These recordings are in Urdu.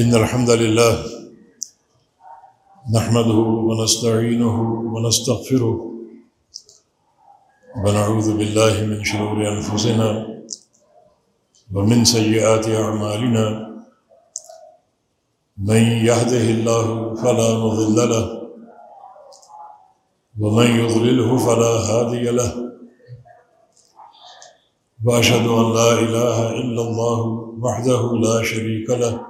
إن الحمد لله نحمده ونستعينه ونستغفره ونعوذ بالله من شرور أنفسنا ومن سيئات أعمالنا من يهده الله فلا مضل له ومن يضلله فلا هادي له وأشهد أن لا إله إلا الله وحده لا شريك له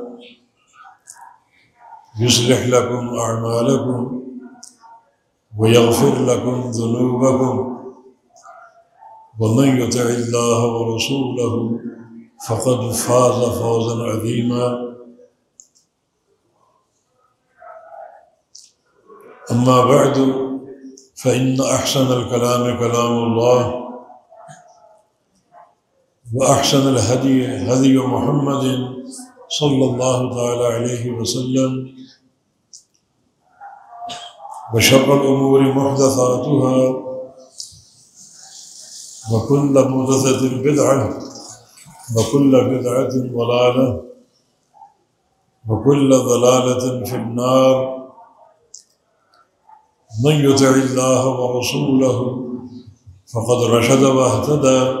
يصلح لكم أعمالكم ويغفر لكم ذنوبكم ومن يطع الله ورسوله فقد فاز فوزا عظيما أما بعد فإن أحسن الكلام كلام الله وأحسن الهدي هدي محمد صلى الله تعالى عليه وسلم وشر الأمور محدثاتها وكل محدثة بدعة وكل بدعة ضلالة وكل ضلالة في النار من يطع الله ورسوله فقد رشد واهتدى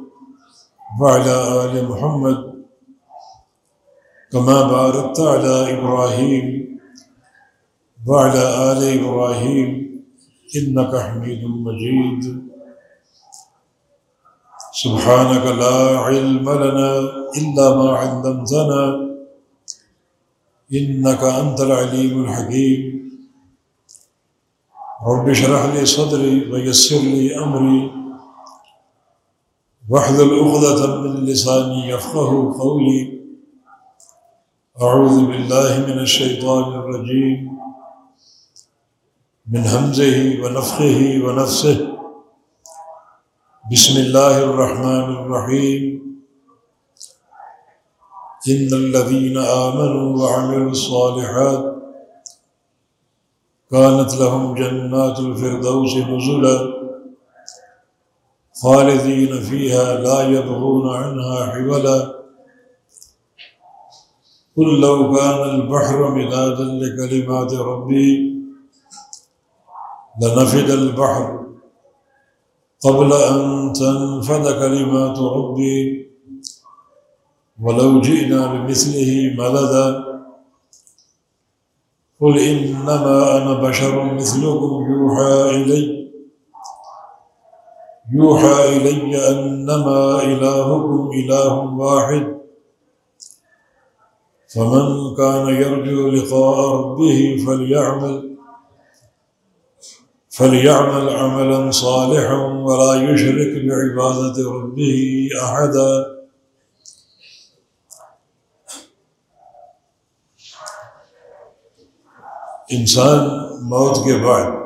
وعلى آل محمد كما باركت على إبراهيم وعلى آل إبراهيم إنك حميد مجيد. سبحانك لا علم لنا إلا ما علمتنا إنك أنت العليم الحكيم. رب اشرح لي صدري ويسر لي أمري. واحلل عقدة من لساني يفقه قولي. أعوذ بالله من الشيطان الرجيم. من همزه ونفخه ونفسه. بسم الله الرحمن الرحيم. إن الذين آمنوا وعملوا الصالحات كانت لهم جنات الفردوس نزلا. خالدين فيها لا يبغون عنها حولا قل لو كان البحر مدادا لكلمات ربي لنفد البحر قبل أن تنفد كلمات ربي ولو جئنا بمثله مددا قل إنما أنا بشر مثلكم يوحى إلي يوحى إلي أنما إلهكم إله واحد. فمن كان يرجو لقاء ربه فليعمل فليعمل عملا صالحا ولا يشرك بعبادة ربه أحدا. انسان موت کے بعد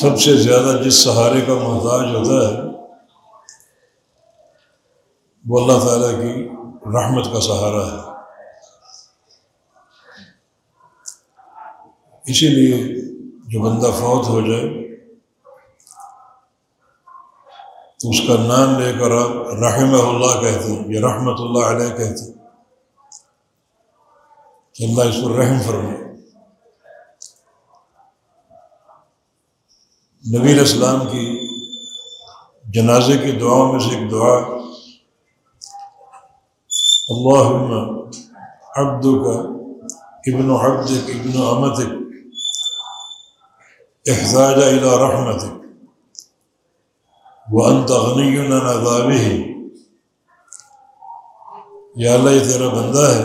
سب سے زیادہ جس سہارے کا محتاج ہوتا ہے، وہ اللہ تعالیٰ کی رحمت کا سہارا ہے۔ اسی لیے جو بندہ فوت ہو جائے، تو اس کا نام لے کر آپ رحمہ اللہ کہتے ہیں، یا رحمۃ اللہ علیہ کہتے ہیں۔ کہ اللہ اس پر رحم فرمائے۔ نبی الاسلام کی جنازے کی دعاؤں میں سے ایک دعا اللہ عبد کا ابن عبد ابن امت احتاج الى رحمت وہ غنی نظابی یا اللہ، یہ تیرا بندہ ہے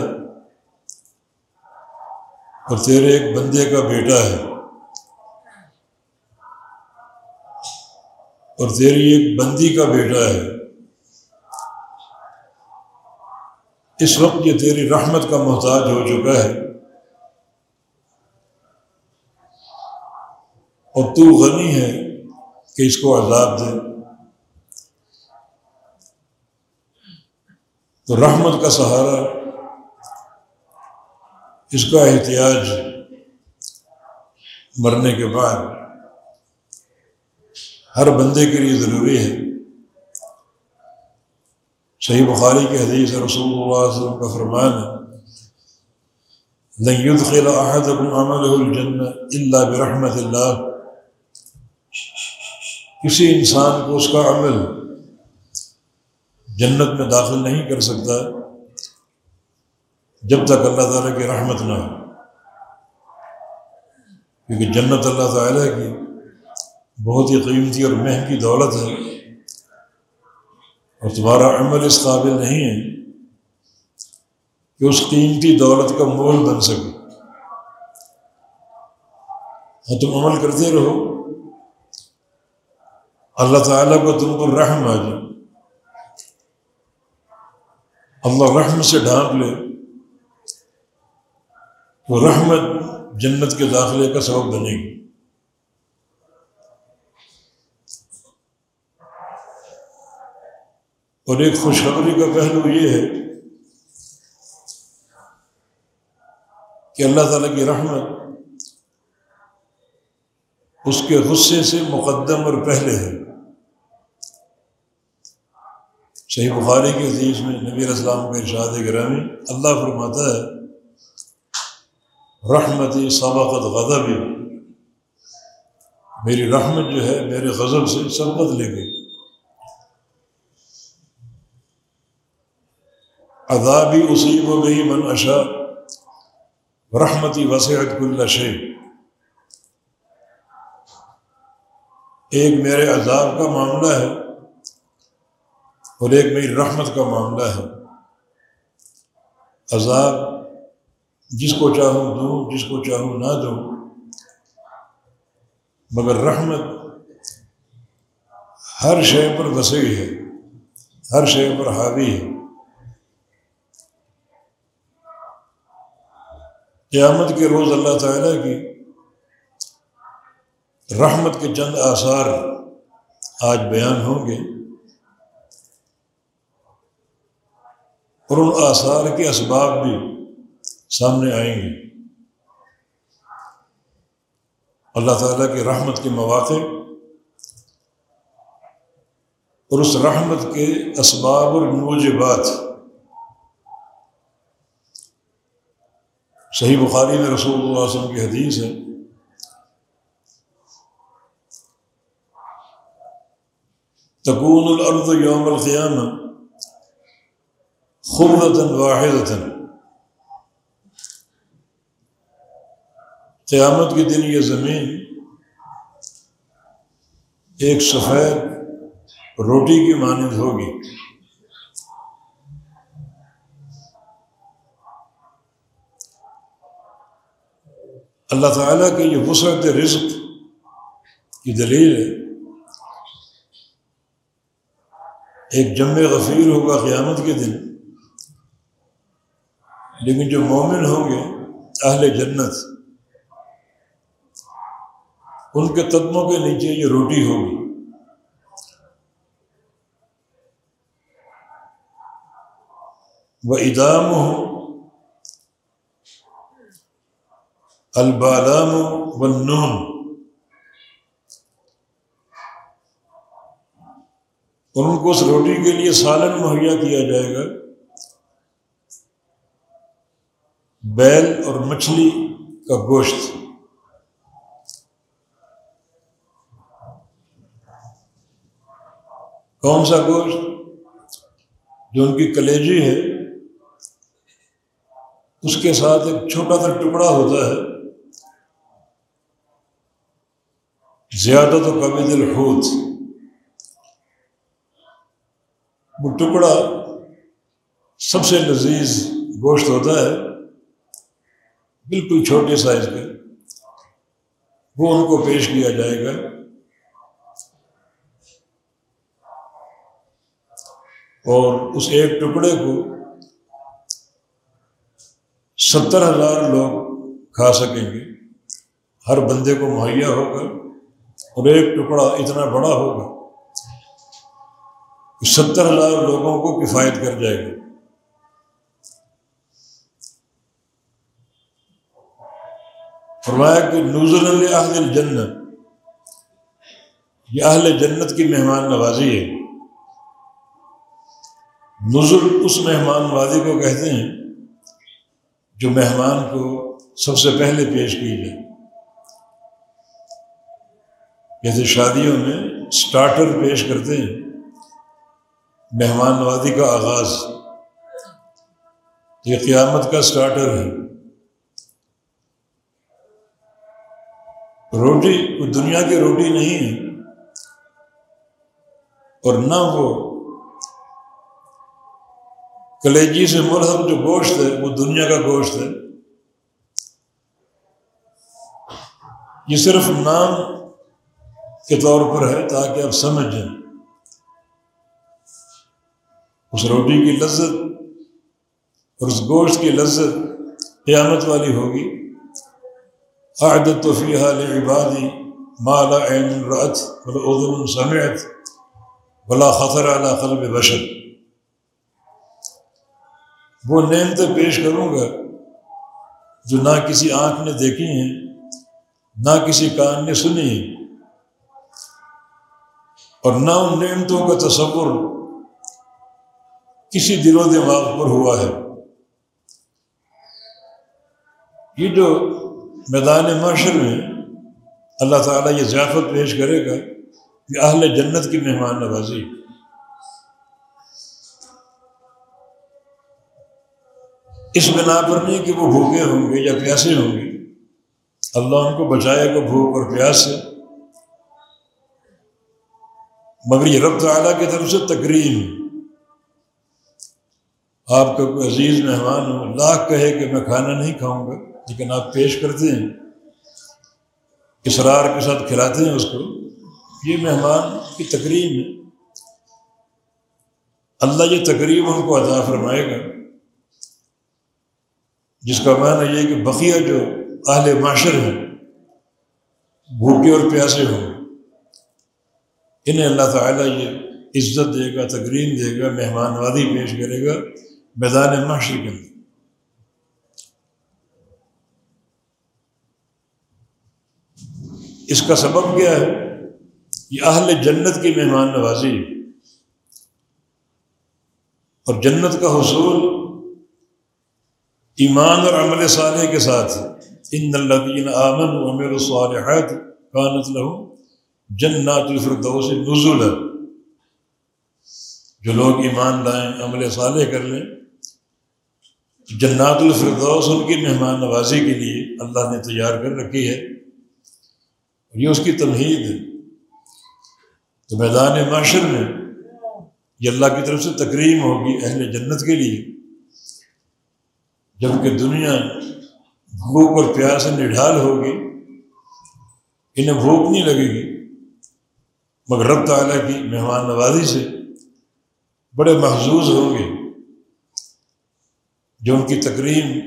اور تیرے ایک بندے کا بیٹا ہے۔ اور تیری ایک بندی کا بیٹا ہے۔ اس وقت یہ تیری رحمت کا محتاج ہو چکا ہے۔ اور تو غنی ہے کہ اس کو عذاب دے۔ تو رحمت کا سہارا، اس کا احتیاج مرنے کے بعد۔ ہر بندے کے لیے ضروری ہے۔ صحیح بخاری کے حدیث رسول اللہ علیہ وسلم کا فرمان ہے يدخل احدكم عمله الجنة الا برحمت اللہ کسی انسان کو اس کا عمل جنت میں داخل نہیں کر سکتا جب تک اللہ تعالیٰ کی رحمت نہ ہو، کیونکہ جنت اللہ تعالیٰ کی بہت ہی قیمتی اور مہنگی دولت ہے۔ اور تمہارا عمل اس قابل نہیں ہے کہ اس قیمتی دولت کا مول بن سکے۔ ہاں تم عمل کرتے رہو۔ اللہ تعالیٰ کو تم کو رحم آ جائے۔ اللہ رحم سے ڈھانپ لے۔ وہ رحمت جنت کے داخلے کا سبب بنے گی۔ اور ایک خوشخبری کا پہلو یہ ہے کہ اللہ تعالیٰ کی رحمت اس کے غصے سے مقدم اور پہلے ہے۔ صحیح بخاری کے عزیز میں نبی اسلام کا ارشاد گرامی اللہ فرماتا ہے، رحمتی سبقت غضب میری رحمت جو ہے میرے غضب سے سبقت لے گئی عذابی اصیب و گئی من اشا رحمتی وسعت کل شے ایک میرے عذاب کا معاملہ ہے اور ایک میری رحمت کا معاملہ ہے. عذاب جس کو چاہوں دوں، جس کو چاہوں نہ دوں، مگر رحمت ہر شے پر وسیع ہے، ہر شے پر حاوی ہے. قیامت کے روز اللہ تعالیٰ کی رحمت کے چند آثار آج بیان ہوں گے اور ان آثار کے اسباب بھی سامنے آئیں گے۔ اللہ تعالیٰ کی رحمت کے مواقع اور اس رحمت کے اسباب اور موجبات صحیح بخاری میں رسول اللہ علیہ وسلم کی حدیث ہے۔ تکون الارض یوم القیامہ خبرتا واحدتا۔ قیامت کے دن یہ زمین ایک سفید روٹی کی مانند ہوگی۔ اللہ تعالیٰ کے یہ وسعت رزق کی دلیل ہے۔ ایک جم غفیر ہوگا قیامت کے دن، لیکن جو مومن ہوں گے، اہل جنت، ان کے قدموں کے نیچے یہ روٹی ہوگی۔ وہ ادام ہو البالام والنون اور ان کو اس روٹی کے لیے سالن مہیا کیا جائے گا۔ بیل اور مچھلی کا گوشت۔ کون سا گوشت؟ جو ان کی کلیجی ہے۔ اس کے ساتھ ایک چھوٹا سا ٹکڑا ہوتا ہے۔ زیادہ تو کبھی دل ہوت وہ ٹکڑا سب سے لذیذ گوشت ہوتا ہے، بالکل چھوٹے سائز کا، وہ ان کو پیش کیا جائے گا۔ اور اس ایک ٹکڑے کو ستر ہزار لوگ کھا سکیں گے۔ ہر بندے کو مہیا ہوگا۔ اور ایک ٹکڑا اتنا بڑا ہوگا کہ ستر ہزار لوگوں کو کفایت کر جائے گا فرمایا کہ نوزل اہل جنت یہ اہل جنت کی مہمان نوازی ہے۔ نزل اس مہمان نوازی کو کہتے ہیں جو مہمان کو سب سے پہلے پیش کی جائے جیسے شادیوں میں اسٹارٹر پیش کرتے ہیں۔ مہمان نوازی کا آغاز۔ یہ قیامت کا اسٹارٹر ہے۔ روٹی، وہ دنیا کی روٹی نہیں ہے۔ اور نہ وہ کلیجی سے مرحب جو گوشت ہے، وہ دنیا کا گوشت ہے۔ یہ صرف نام کے طور پر ہے تاکہ آپ سمجھ جائیں۔ اس روٹی کی لذت اور اس گوشت کی لذت قیامت والی ہوگی۔ عادت توفیع عبادی مالا عین رت بلا سمیت بلا خطر اعلیٰ قلب بشر۔ وہ نعمتیں پیش کروں گا جو نہ کسی آنکھ نے دیکھی ہیں، نہ کسی کان نے سنی اور نہ ان نعمتوں کا تصور کسی دل و دماغ پر ہوا ہے۔ یہ جو میدان معاشر میں اللہ تعالیٰ یہ ضیافت پیش کرے گا کہ اہل جنت کی مہمان نوازی۔ اس بنا پر نہیں کہ وہ بھوکے ہوں گے یا پیاسے ہوں گے۔ اللہ ان کو بچائے گا بھوک اور پیاس سے۔ مگر یہ رب تعلیٰ کی طرف سے تقریم آپ کا کوئی عزیز مہمان ہو لاکھ کہے کہ میں کھانا نہیں کھاؤں گا، لیکن آپ پیش کرتے ہیں، اسرار کے ساتھ کھلاتے ہیں اس کو۔ یہ مہمان کی تقریم ہے۔ اللہ یہ تقریب ان کو عطا فرمائے گا۔ جس کا معنی یہ کہ بقیہ جو اہل معاشر ہیں، بھوکے اور پیاسے ہوں۔ انہیں اللہ تعالیٰ یہ عزت دے گا تقریم دے گا، مہمان وادی پیش کرے گا، میدان معاشر کے اندر۔ اس کا سبب کیا ہے؟ یہ اہل جنت کی مہمان نوازی۔ اور جنت کا حصول ایمان اور عمل صالح کے ساتھ۔ ان الدین آمن امیر الصالحات کانت لہو جنات الفردوس نزول۔ جو لوگ ایمان لائیں، عمل صالح کر لیں، جنات الفردوس ان کی مہمان نوازی کے لیے اللہ نے تیار کر رکھی ہے۔ یہ اس کی تمہید ہے۔ تو میدان معاشر میں یہ اللہ کی طرف سے تقریم ہوگی اہل جنت کے لیے۔ جبکہ دنیا بھوک اور پیاس نڈھال ہوگی، انہیں بھوک نہیں لگے گی۔ مگر رب تعالیٰ کی مہمان نوازی سے بڑے محظوظ ہوں گے جو ان کی تقریم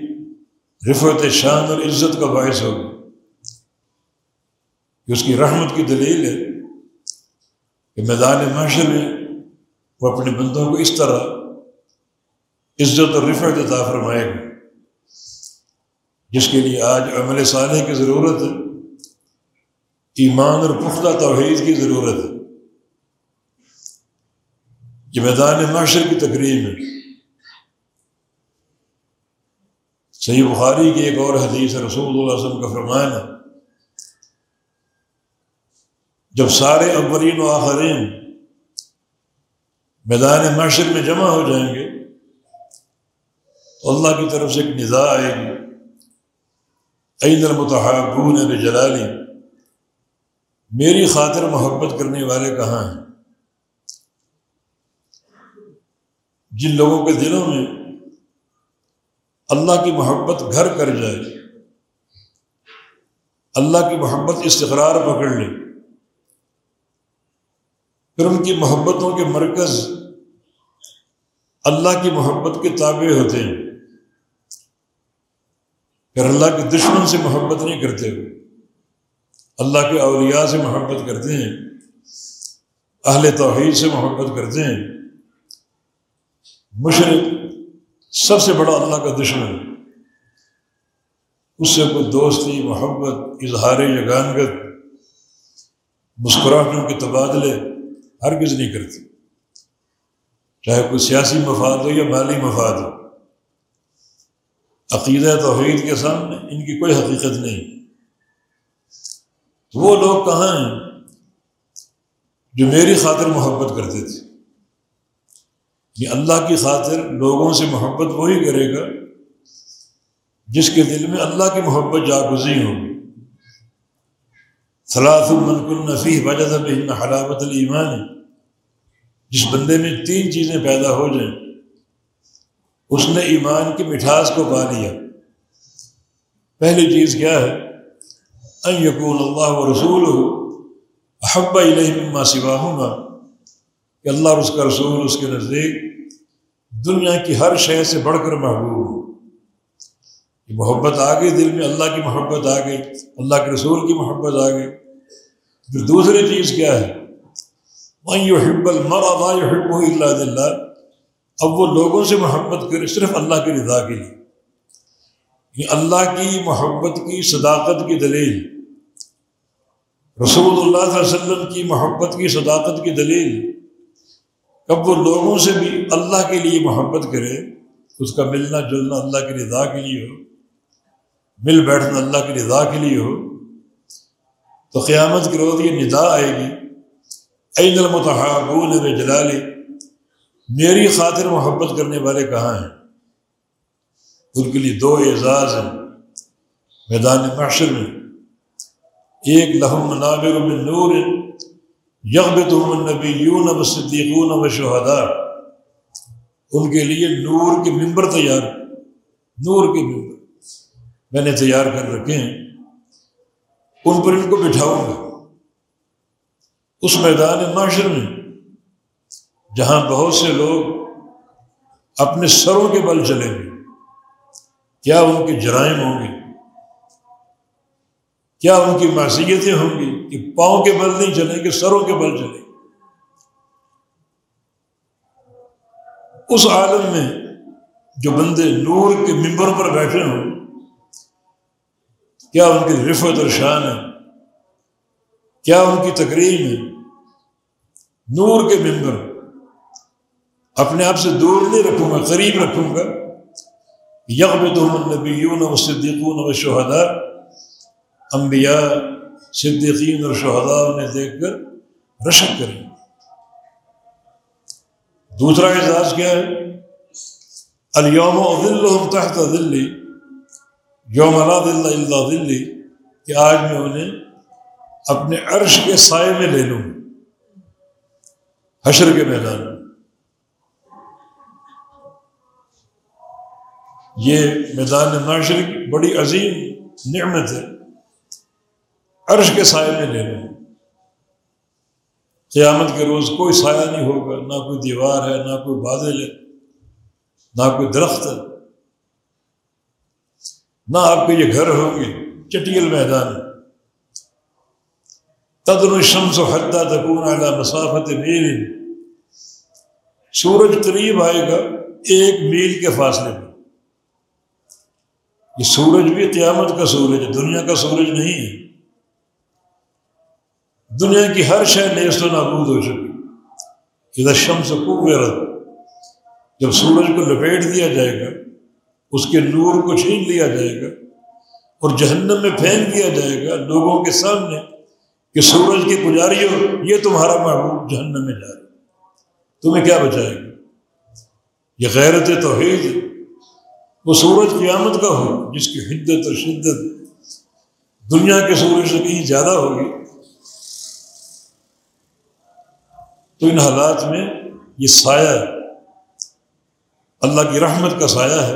رفت شان اور عزت کا باعث ہوگی۔ کہ اس کی رحمت کی دلیل ہے کہ میدان معاشر میں وہ اپنے بندوں کو اس طرح عزت اور رفت عطا فرمائے گا، جس کے لیے آج عمل صالح کی ضرورت ہے۔ ایمان اور پختہ توحید کی ضرورت ہے۔ یہ میدان معاشر کی تقریب ہے۔ صحیح بخاری کی ایک اور حدیث رسول اللہ علیہ وسلم کا فرمان ہے۔ جب سارے اولین و آخرین میدان معاشر میں جمع ہو جائیں گے، تو اللہ کی طرف سے ایک ندا آئے گی۔ عید المتحبون بجلالی میری خاطر محبت کرنے والے کہاں ہیں؟ جن لوگوں کے دلوں میں اللہ کی محبت گھر کر جائے، اللہ کی محبت استقرار پکڑ لے، پھر ان کی محبتوں کے مرکز اللہ کی محبت کے تابع ہوتے ہیں۔ پھر اللہ کے دشمن سے محبت نہیں کرتے۔ اللہ کے اولیاء سے محبت کرتے ہیں، اہل توحید سے محبت کرتے ہیں۔ مشرق سب سے بڑا اللہ کا دشمن۔ اس سے کوئی دوستی، محبت، اظہار یگانگت مسکراہٹوں کے تبادلے ہر نہیں کرتی چاہے کوئی سیاسی مفاد ہو یا مالی مفاد ہو۔ عقیدہ توحید کے سامنے ان کی کوئی حقیقت نہیں۔ وہ لوگ کہاں ہیں جو میری خاطر محبت کرتے تھے؟ یہ اللہ کی خاطر لوگوں سے محبت وہی کرے گا جس کے دل میں اللہ کی محبت جاگزی ہوگی صلاح المنق النفی وجہ بہن حلاوت المان جس بندے میں تین چیزیں پیدا ہو جائیں، اس نے ایمان کی مٹھاس کو پا لیا۔ پہلی چیز کیا ہے؟ یقون اللہ و رسول ہو احبا مما سوا ہوں گا کہ اللہ اور اس کا رسول، اس کے نزدیک دنیا کی ہر شے سے بڑھ کر محبوب ہو یہ محبت آ گئی دل میں اللہ کی محبت آ گئی اللہ کے رسول کی محبت آ گئی پھر دوسری چیز کیا ہے؟ وہ حب المرا حب اللہ دلہ اب وہ لوگوں سے محبت کرے، صرف اللہ کی رضا کے لیے۔ یہ اللہ کی محبت کی صداقت کی دلیل رسول اللہ صلی اللہ علیہ وسلم کی محبت کی صداقت کی دلیل، کب وہ لوگوں سے بھی اللہ کے لیے محبت کرے، اس کا ملنا جلنا اللہ کی رضا کے لیے ہو، مل بیٹھنا اللہ کی رضا کے لیے ہو، تو قیامت کے روز یہ ندا آئے گی عید المتحابون جلالی میری خاطر محبت کرنے والے کہاں ہیں؟ ان کے لیے دو اعزاز ہیں میدان معاشر میں ایک لہم منابر میں نور یغب النبی یون و صدیقون و شہدا ان کے لیے نور کے ممبر تیار نور کے ممبر میں نے تیار کر رکھے ہیں ان پر ان کو بٹھاؤں گا اس میدان معاشر میں جہاں بہت سے لوگ اپنے سروں کے بل چلیں گے کیا ان کے جرائم ہوں گے؟ کیا ان کی معصیتیں ہوں گی کہ پاؤں کے بل نہیں چلیں گے، سروں کے بل چلیں گے؟ اس عالم میں جو بندے نور کے ممبر پر بیٹھے ہوں، کیا ان کی رفت اور شان ہے؟ کیا ان کی تقریب ہے؟ نور کے ممبر اپنے آپ سے دور نہیں رکھوں گا، قریب رکھوں گا یغب النبیون و صدیقون و شہدا انبیاء، صدیقین اور شہداء انہیں دیکھ کر رشک کریں۔ دوسرا اعزاز کیا ہے؟ الوم و تحت دلی یوم اللہ دل اللہ دلی کہ آج میں انہیں اپنے عرش کے سائے میں لے لوں، حشر کے میدان میں۔ یہ میدان معاشرے کی بڑی عظیم نعمت ہے۔ عرش کے سائے میں لے لوں قیامت کے روز کوئی سایہ نہیں ہوگا، نہ کوئی دیوار ہے، نہ کوئی بادل ہے، نہ کوئی درخت ہے۔ نہ آپ کے یہ گھر ہوں گے، چٹیل میدان۔ تدر شمس و حدہ تکون اعلیٰ مسافت میل۔ سورج قریب آئے گا، ایک میل کے فاصلے میں۔ یہ سورج بھی قیامت کا سورج ہے، دنیا کا سورج نہیں ہے۔ دنیا کی ہر شے نیست و نابود ہو چکی۔ ادھر شمس کو جب سورج کو لپیٹ دیا جائے گا، اس کے نور کو چھین لیا جائے گا اور جہنم میں پھینک دیا جائے گا لوگوں کے سامنے کہ سورج کی پجاری ہو یہ تمہارا محبوب جہنم میں جا رہا تمہیں کیا بچائے گا؟ یہ غیرت توحید وہ سورج قیامت کا ہو، جس کی حدت اور شدت دنیا کے سورج سے کہیں زیادہ ہوگی۔ تو ان حالات میں یہ سایہ اللہ کی رحمت کا سایہ ہے۔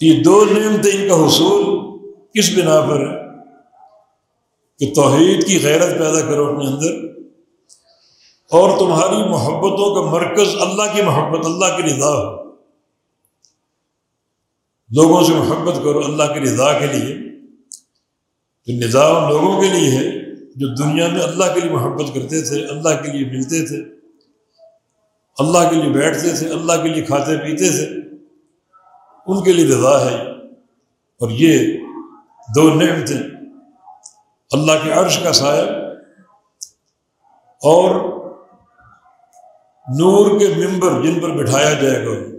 یہ دو نعمتیں ان کا حصول کس بنا پر ہے کہ توحید کی غیرت پیدا کرو اپنے اندر اور تمہاری محبتوں کا مرکز اللہ کی محبت، اللہ کی رضا ہو۔ لوگوں سے محبت کرو، اللہ کی رضا کے لیے۔ تو نظام لوگوں کے لیے ہے، جو دنیا میں اللہ کے لیے محبت کرتے تھے، اللہ کے لیے ملتے تھے، اللہ کے لیے بیٹھتے تھے، اللہ کے لیے کھاتے پیتے تھے، ان کے لیے رضا ہے۔ اور یہ دو نعمتیں اللہ کے عرش کا سایہ اور نور کے ممبر جن پر بٹھایا جائے گا۔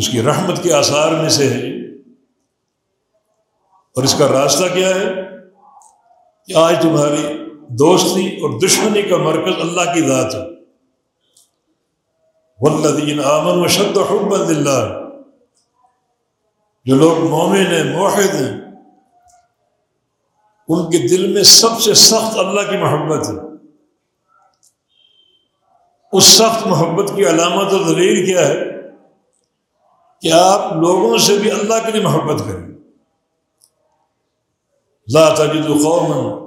اس کی رحمت کے آثار میں سے ہے اور اس کا راستہ کیا ہے؟ کہ آج تمہاری دوستی اور دشمنی کا مرکز اللہ کی ذات ہے۔ والذین آمن و شد حب اللہ جو لوگ مومن ہیں، موحد ہیں، ان کے دل میں سب سے سخت اللہ کی محبت ہے۔ اس سخت محبت کی علامت اور دلیل کیا ہے؟ کہ آپ لوگوں سے بھی اللہ کے لیے محبت کریں۔ لا تجد قوما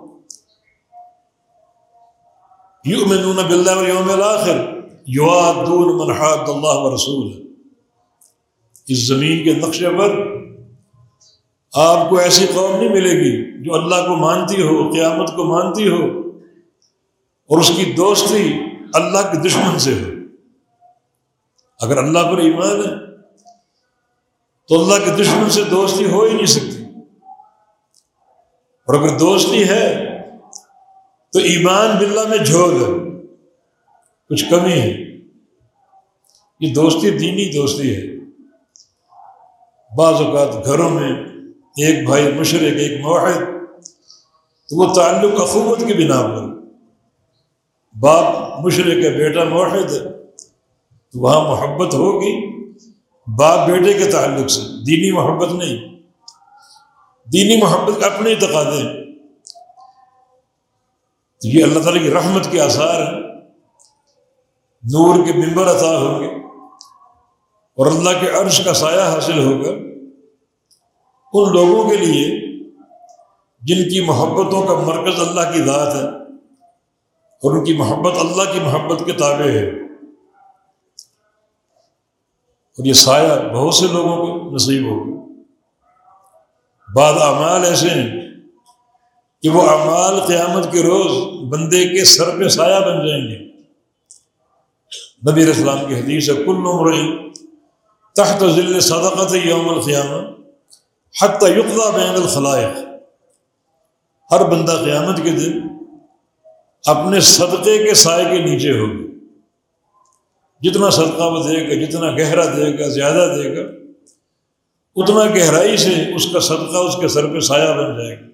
یؤمنون باللہ والیوم الاخر یوادون من حاد اللہ و رسول اس زمین کے نقشے پر آپ کو ایسی قوم نہیں ملے گی جو اللہ کو مانتی ہو، قیامت کو مانتی ہو، اور اس کی دوستی اللہ کے دشمن سے ہو۔ اگر اللہ پر ایمان ہے تو اللہ کے دشمن سے دوستی ہو ہی نہیں سکتی۔ اور اگر دوستی ہے، تو ایمان باللہ میں جھوگ ہے۔ کچھ کمی ہے۔ یہ دوستی، دینی دوستی ہے۔ بعض اوقات گھروں میں ایک بھائی مشرق، ایک موحد، تو وہ تعلق اخوت کی بنا پر۔ باپ مشرق ہے بیٹا موحد ہے تو وہاں محبت ہوگی۔ باپ بیٹے کے تعلق سے، دینی محبت نہیں۔ دینی محبت اپنے تقاضے تو یہ اللہ تعالیٰ کی رحمت کے آثار ہیں۔ نور کے ممبر عطا ہوں گے۔ اور اللہ کے عرش کا سایہ حاصل ہوگا ان لوگوں کے لیے جن کی محبتوں کا مرکز اللہ کی ذات ہے، اور ان کی محبت اللہ کی محبت کے تابع ہے۔ اور یہ سایہ بہت سے لوگوں کو نصیب ہوگا بعض اعمال ایسے ہیں کہ وہ اعمال قیامت کے روز بندے کے سر پہ سایہ بن جائیں گے۔ نبی اسلام کی حدیث ہے، کل عمر تحت ذل صدقت یوم القیامہ حتیٰ یقضا بین الخلائق۔ ہر بندہ قیامت کے دن اپنے صدقے کے سائے کے نیچے ہوگا۔ جتنا صدقہ وہ دے گا، جتنا گہرا دے گا، زیادہ دے گا، اتنا گہرائی سے اس کا صدقہ اس کے سر پہ سایہ بن جائے گا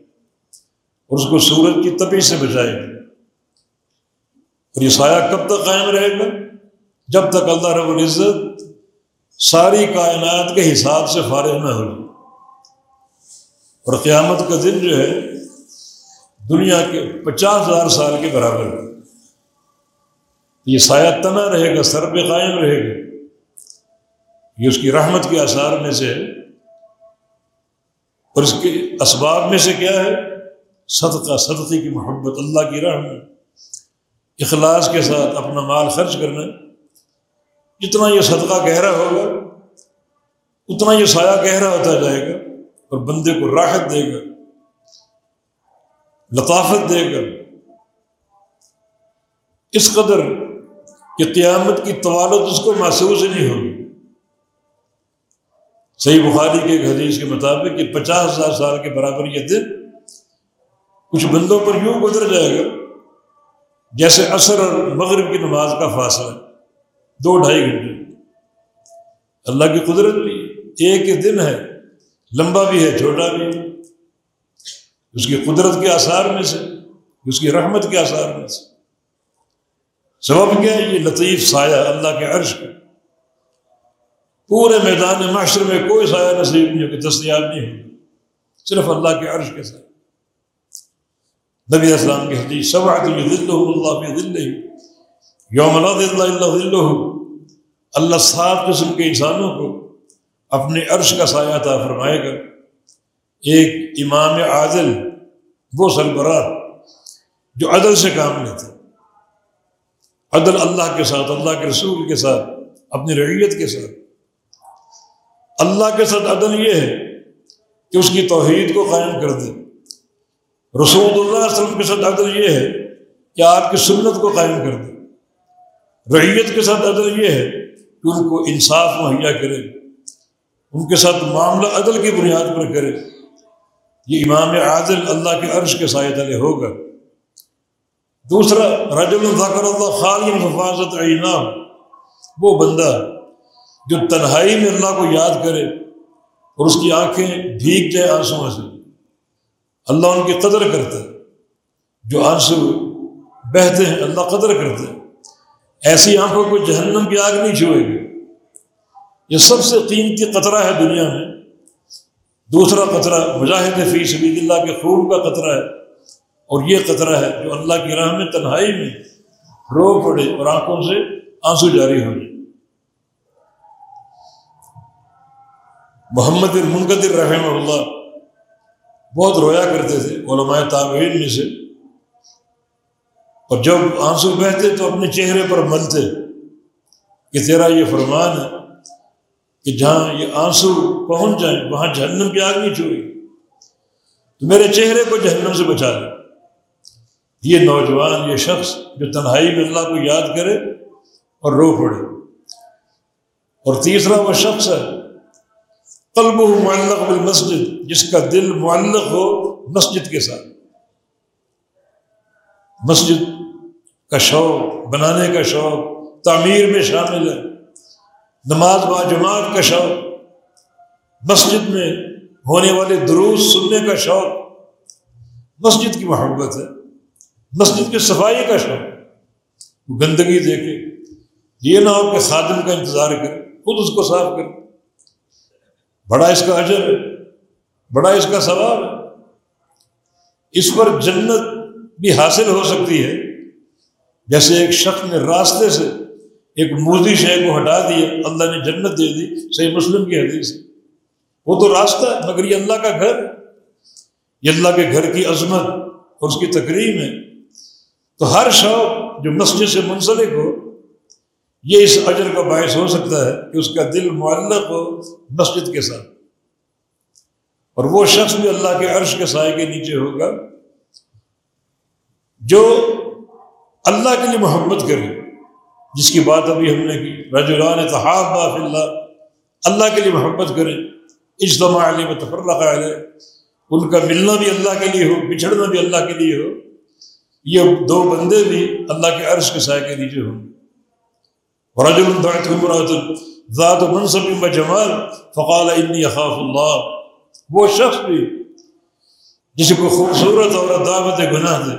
اور اس کو سورج کی تپی سے بچائے گا۔ اور یہ سایہ کب تک قائم رہے گا؟ جب تک اللہ رب العزت ساری کائنات کے حساب سے فارغ نہ ہو اور قیامت کا دن جو ہے، دنیا کے پچاس ہزار سال کے برابر۔ یہ سایہ تنا رہے گا، سر پہ قائم رہے گا۔ یہ اس کی رحمت کے آثار میں سے ہے۔ اور اس کے اسباب میں سے کیا ہے؟ صدقہ، صدقے کی محبت، اللہ کی رحمت اخلاص کے ساتھ اپنا مال خرچ کرنا۔ جتنا یہ صدقہ گہرا ہوگا، اتنا یہ سایہ گہرا ہوتا جائے گا۔ اور بندے کو راحت دے گا، لطافت دے گا۔ اس قدر کہ قیامت کی طوالت اس کو محسوس نہیں ہوگی۔ صحیح بخاری کے ایک حدیث کے مطابق کہ پچاس ہزار سال کے برابر یہ دن کچھ بندوں پر یوں گزر جائے گا جیسے عصر اور مغرب کی نماز کا فاصلہ دو ڈھائی گھنٹے۔ اللہ کی قدرت بھی ایک ہی دن ہے، لمبا بھی ہے، چھوٹا بھی ہے۔ اس کی قدرت کے آثار میں سے، اس کی رحمت کے آثار میں سے۔ سبب کیا ہے یہ لطیف سایہ اللہ کے عرش کا۔ پورے میدان معاشرے میں کوئی سایہ نصیب نہیں ہو کہ دستیاب نہیں ہو صرف اللہ کے عرش کے ساتھ نبی اسلام کی حدیث سب اللہ دل یوم اللہ اللہ اللہ سات قسم کے انسانوں کو اپنے عرش کا سایہ تھا فرمائے گا۔ ایک امام عادل، وہ سربراہ، جو عدل سے کام لیتے عدل اللہ کے ساتھ، اللہ کے رسول کے ساتھ، اپنی رعیت کے ساتھ۔ اللہ کے ساتھ عدل یہ ہے کہ اس کی توحید کو قائم کر دے۔ رسول اللہ علیہ وسلم کے ساتھ عدل یہ ہے کہ آپ کی سنت کو قائم کر دے۔ رعیت کے ساتھ عدل یہ ہے کہ ان کو انصاف مہیا کرے۔ ان کے ساتھ معاملہ عدل کی بنیاد پر کرے۔ یہ امام عادل اللہ کے عرش کے سائے تلے ہوگا۔ دوسرا رجل ذکر اللہ خالی حفاظت عینا۔ وہ بندہ جو تنہائی میں اللہ کو یاد کرے اور اس کی آنکھیں بھیگ جائے آنسو سے۔ اللہ ان کی قدر کرتا ہے، جو آنسو بہتے ہیں، اللہ قدر کرتے ہیں ایسی آنکھوں کو جہنم کی آگ نہیں چھوئے گی۔ یہ سب سے قیمتی قطرہ ہے دنیا میں۔ دوسرا قطرہ، مجاہد فی سبید اللہ کے خون کا قطرہ ہے۔ اور یہ قطرہ ہے جو اللہ کی راہ میں، تنہائی میں رو پڑے اور آنکھوں سے آنسو جاری ہو جائے محمد المنقدر رحمہ اللہ بہت رویا کرتے تھے علماء تابعین میں سے۔ اور جب آنسو بہتے تو اپنے چہرے پر ملتے کہ تیرا یہ فرمان ہے کہ جہاں یہ آنسو پہنچ جائیں، وہاں جہنم کی آگ نہیں چھوئی۔ تو میرے چہرے کو جہنم سے بچا لے۔ یہ نوجوان، یہ شخص جو تنہائی میں اللہ کو یاد کرے اور رو پڑے۔ اور تیسرا وہ شخص ہے قلب ہو معلق بالمسجد، جس کا دل معلق ہو مسجد کے ساتھ۔ مسجد کا شوق، بنانے کا شوق، تعمیر میں شامل ہے۔ نماز با جماعت کا شوق، مسجد میں ہونے والے دروس سننے کا شوق۔ مسجد کی محبت ہے۔ مسجد کی صفائی کا شوق، گندگی دیکھے، یہ نہ ہو کہ خادم کا انتظار کرے، خود اس کو صاف کرے۔ بڑا اس کا اجر ہے، بڑا اس کا ثواب ہے۔ اس پر جنت بھی حاصل ہو سکتی ہے۔ جیسے ایک شخص نے راستے سے ایک موزی شے کو ہٹا دیا، اللہ نے جنت دے دی، صحیح مسلم کی حدیث وہ تو راستہ ہے، مگر یہ اللہ کا گھر یہ اللہ کے گھر کی عظمت اور اس کی تقریب ہے۔ تو ہر شوق جو مسجد سے منسلک ہو، یہ اس اجر کا باعث ہو سکتا ہے کہ اس کا دل معلق ہو مسجد کے ساتھ۔ اور وہ شخص بھی اللہ کے عرش کے سائے کے نیچے ہوگا جو اللہ کے لیے محبت کرے۔ جس کی بات ابھی ہم نے کی رجولان اتحاب باف اللہ اللہ کے لیے محبت کرے۔ اجتماع علی میں تفرقہ علیہ، ان کا ملنا بھی اللہ کے لیے ہو، بچھڑنا بھی اللہ کے لیے ہو۔ یہ دو بندے بھی اللہ کے عرش کے سائے کے نیچے ہوں رجل ذات منصب جمال فقال انی اخاف اللہ وہ شخص بھی جس کو خوبصورت اور دعوت گناہ دے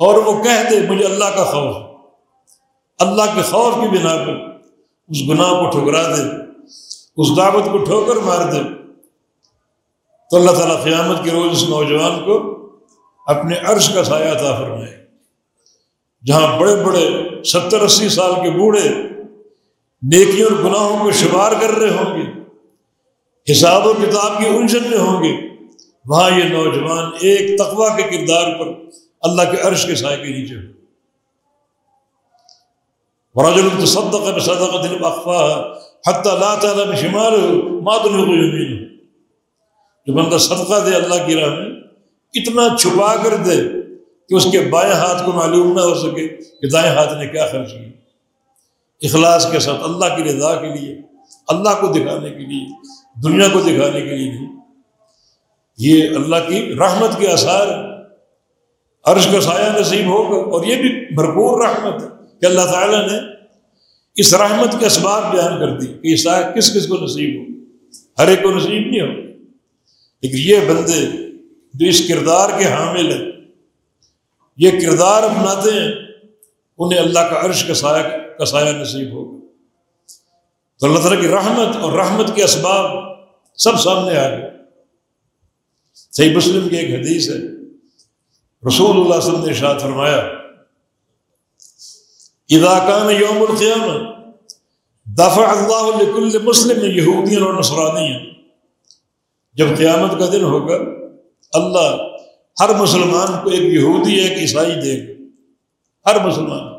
اور وہ کہہ دے، مجھے اللہ کا خوف اللہ کے خوف کی بنا پر اس گناہ کو ٹھکرا دے، اس دعوت کو ٹھوکر مار دے۔ تو اللہ تعالیٰ قیامت کے روز اس نوجوان کو اپنے عرش کا سایہ تھا فرمائے۔ جہاں بڑے بڑے ستر اسی سال کے بوڑھے نیکیوں اور گناہوں کو شمار کر رہے ہوں گے، حساب و کتاب کی الجھن میں ہوں گے، وہاں یہ نوجوان ایک تقوا کے کردار پر اللہ کے عرش کے سائے کے نیچے ہو راج الصدق صدق دل اقفا حتیٰ اللہ تعالیٰ میں شمار ہو مات الزمین جو بندہ صدقہ دے اللہ کی راہ میں اتنا چھپا کر دے کہ اس کے بائیں ہاتھ کو معلوم نہ ہو سکے کہ دائیں ہاتھ نے کیا خرچ کیا۔ اخلاص کے ساتھ اللہ کی رضا کے لیے، اللہ کو دکھانے کے لیے، دنیا کو دکھانے کے لیے نہیں۔ یہ اللہ کی رحمت کے آثار عرض کا سایہ نصیب ہوگا اور یہ بھی بھرپور رحمت ہے کہ اللہ تعالیٰ نے اس رحمت کے اسباب بیان کر دی کہ یہ سایہ کس کس کو نصیب ہو۔ ہر ایک کو نصیب نہیں ہو لیکن یہ بندے جو اس کردار کے حامل ہیں، یہ کردار اپناتے ہیں، انہیں اللہ کا عرش کا سایہ کا سایہ نصیب ہوگا۔ تو اللہ تعالیٰ کی رحمت اور رحمت کے اسباب سب سامنے آ گئے۔ صحیح مسلم کی ایک حدیث ہے، رسول اللہ صلی اللہ علیہ وسلم نے ارشاد فرمایا اداکان یوم القیام دفع اللہ لکل مسلم یہودین اور نصرانی جب قیامت کا دن ہوگا اللہ ہر مسلمان کو ایک یہودی ایک عیسائی دے گا، ہر مسلمان۔